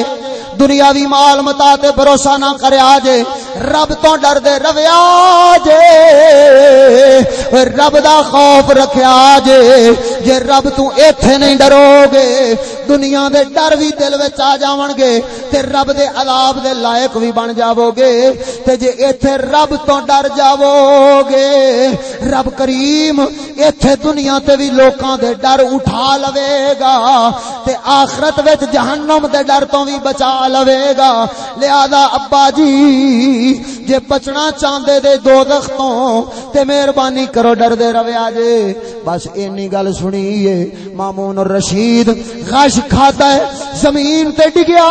دنیاوی مال متا تے بھروسہ نہ کریا جے رب تو ڈر دے رویا جے۔ رب دا خوف رکھیا جے۔ جے رب تو ایتھے نہیں ڈرو گے، دنیا دے ڈر بھی دل وچ آ جاون گے، تے رب دے عذاب دے لائق بھی بن جاو گے۔ تے جے ایتھے رب تو ڈر جاو گے، رب کریم ایتھے دنیا تے بھی لوکاں دے ڈر اٹھا لوے گا۔ تے آخرت وچ جہنم دے ڈر تو بھی بچا لوے گا۔ لہذا ابا جی جے بچنا چاہندے دے دوزخ تو، تے مہربانی کرو ڈر دے رویا جے بس اینی گل سنیے مامون الرشید غش کھاتا ہے، زمین تے ڈگیا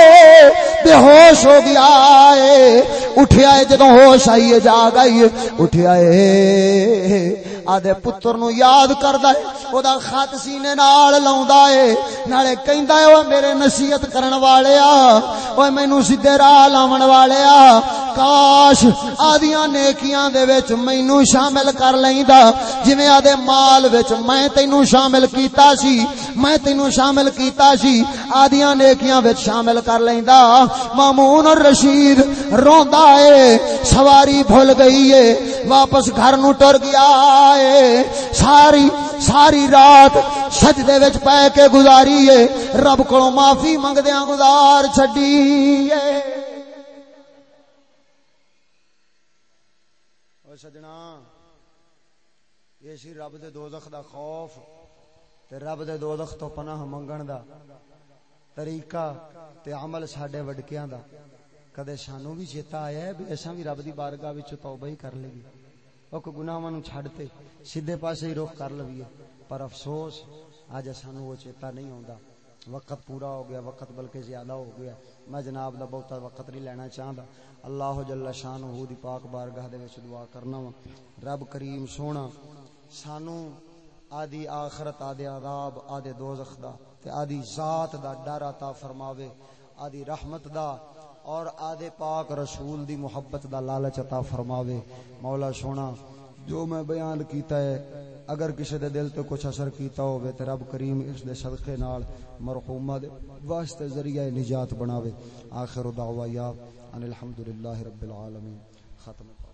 ہے۔ بے ہوش ہو گیا ہے اٹھیا ہے جدوں ہوش آئی ہے جاگ آئی ہے اٹھیا ہے آدھے پتر نو یاد کردا ہے او دا خط سینے نال لاوندا ہے نالے کہندا ہے او میرے نصیحت کرن والے آ۔ او مینوں سیدھے راہ لاون والے کاش آدیاں نیکیاں دے وچ مینوں شامل کر لیندا۔ جویں آدے مال وچ میں تینوں شامل کیتا سی، میں تینوں شامل کیتا سی، آدیاں نیکیاں وچ شامل کر لیندا۔ مامون الرشید روندا اے، سواری بھول گئی اے، واپس گھر نو ٹر گیا اے۔ ساری ساری رات سجدے وچ پے کے گزاری اے۔ رب کولوں معافی منگدیاں گزار چھڈی اے۔ او سجنا، یہ سی رب دے دوزخ دا خوف تے رب دے دوزخ تو پناہ منگن دا۔ طریقہ تے عمل ساڈے وڈکیاں دا کدے سانو بھی چیتا آیا ہے بھی اساں بھی رب دی بارگاہ وچ توبہ ہی کر لئیے او کو گناہاں نو چھڈ تے سیدھے پاسے ہی رخ کر لویے پر افسوس اج سانو وہ چیتا نہیں ہوندا وقت پورا ہو گیا وقت بلکہ زیادہ ہو گیا میں جناب دا بہتا وقت نہیں لینا چاہندا اللہ جل شانہ دی پاک بارگاہ دے وچ دعا کرنا وا رب کریم سونا سانو آدی آخرت آدے عذاب آدے دوزخ دا تے آدی ذات دا ڈر عطا فرماوے آدی رحمت دا، اور آدے پاک رسول دی محبت دا لالچ عطا فرماوے۔ مولا سونا، جو میں بیان کیتا ہے، اگر کسی دے دل تے کچھ اثر کیتا ہوئے تے رب کریم اس دے صدقے نال مرحومہ دے واسطے ذریعہ نجات بناوے۔ آخر دعوی یا ان الحمدللہ رب العالمین۔ ختم۔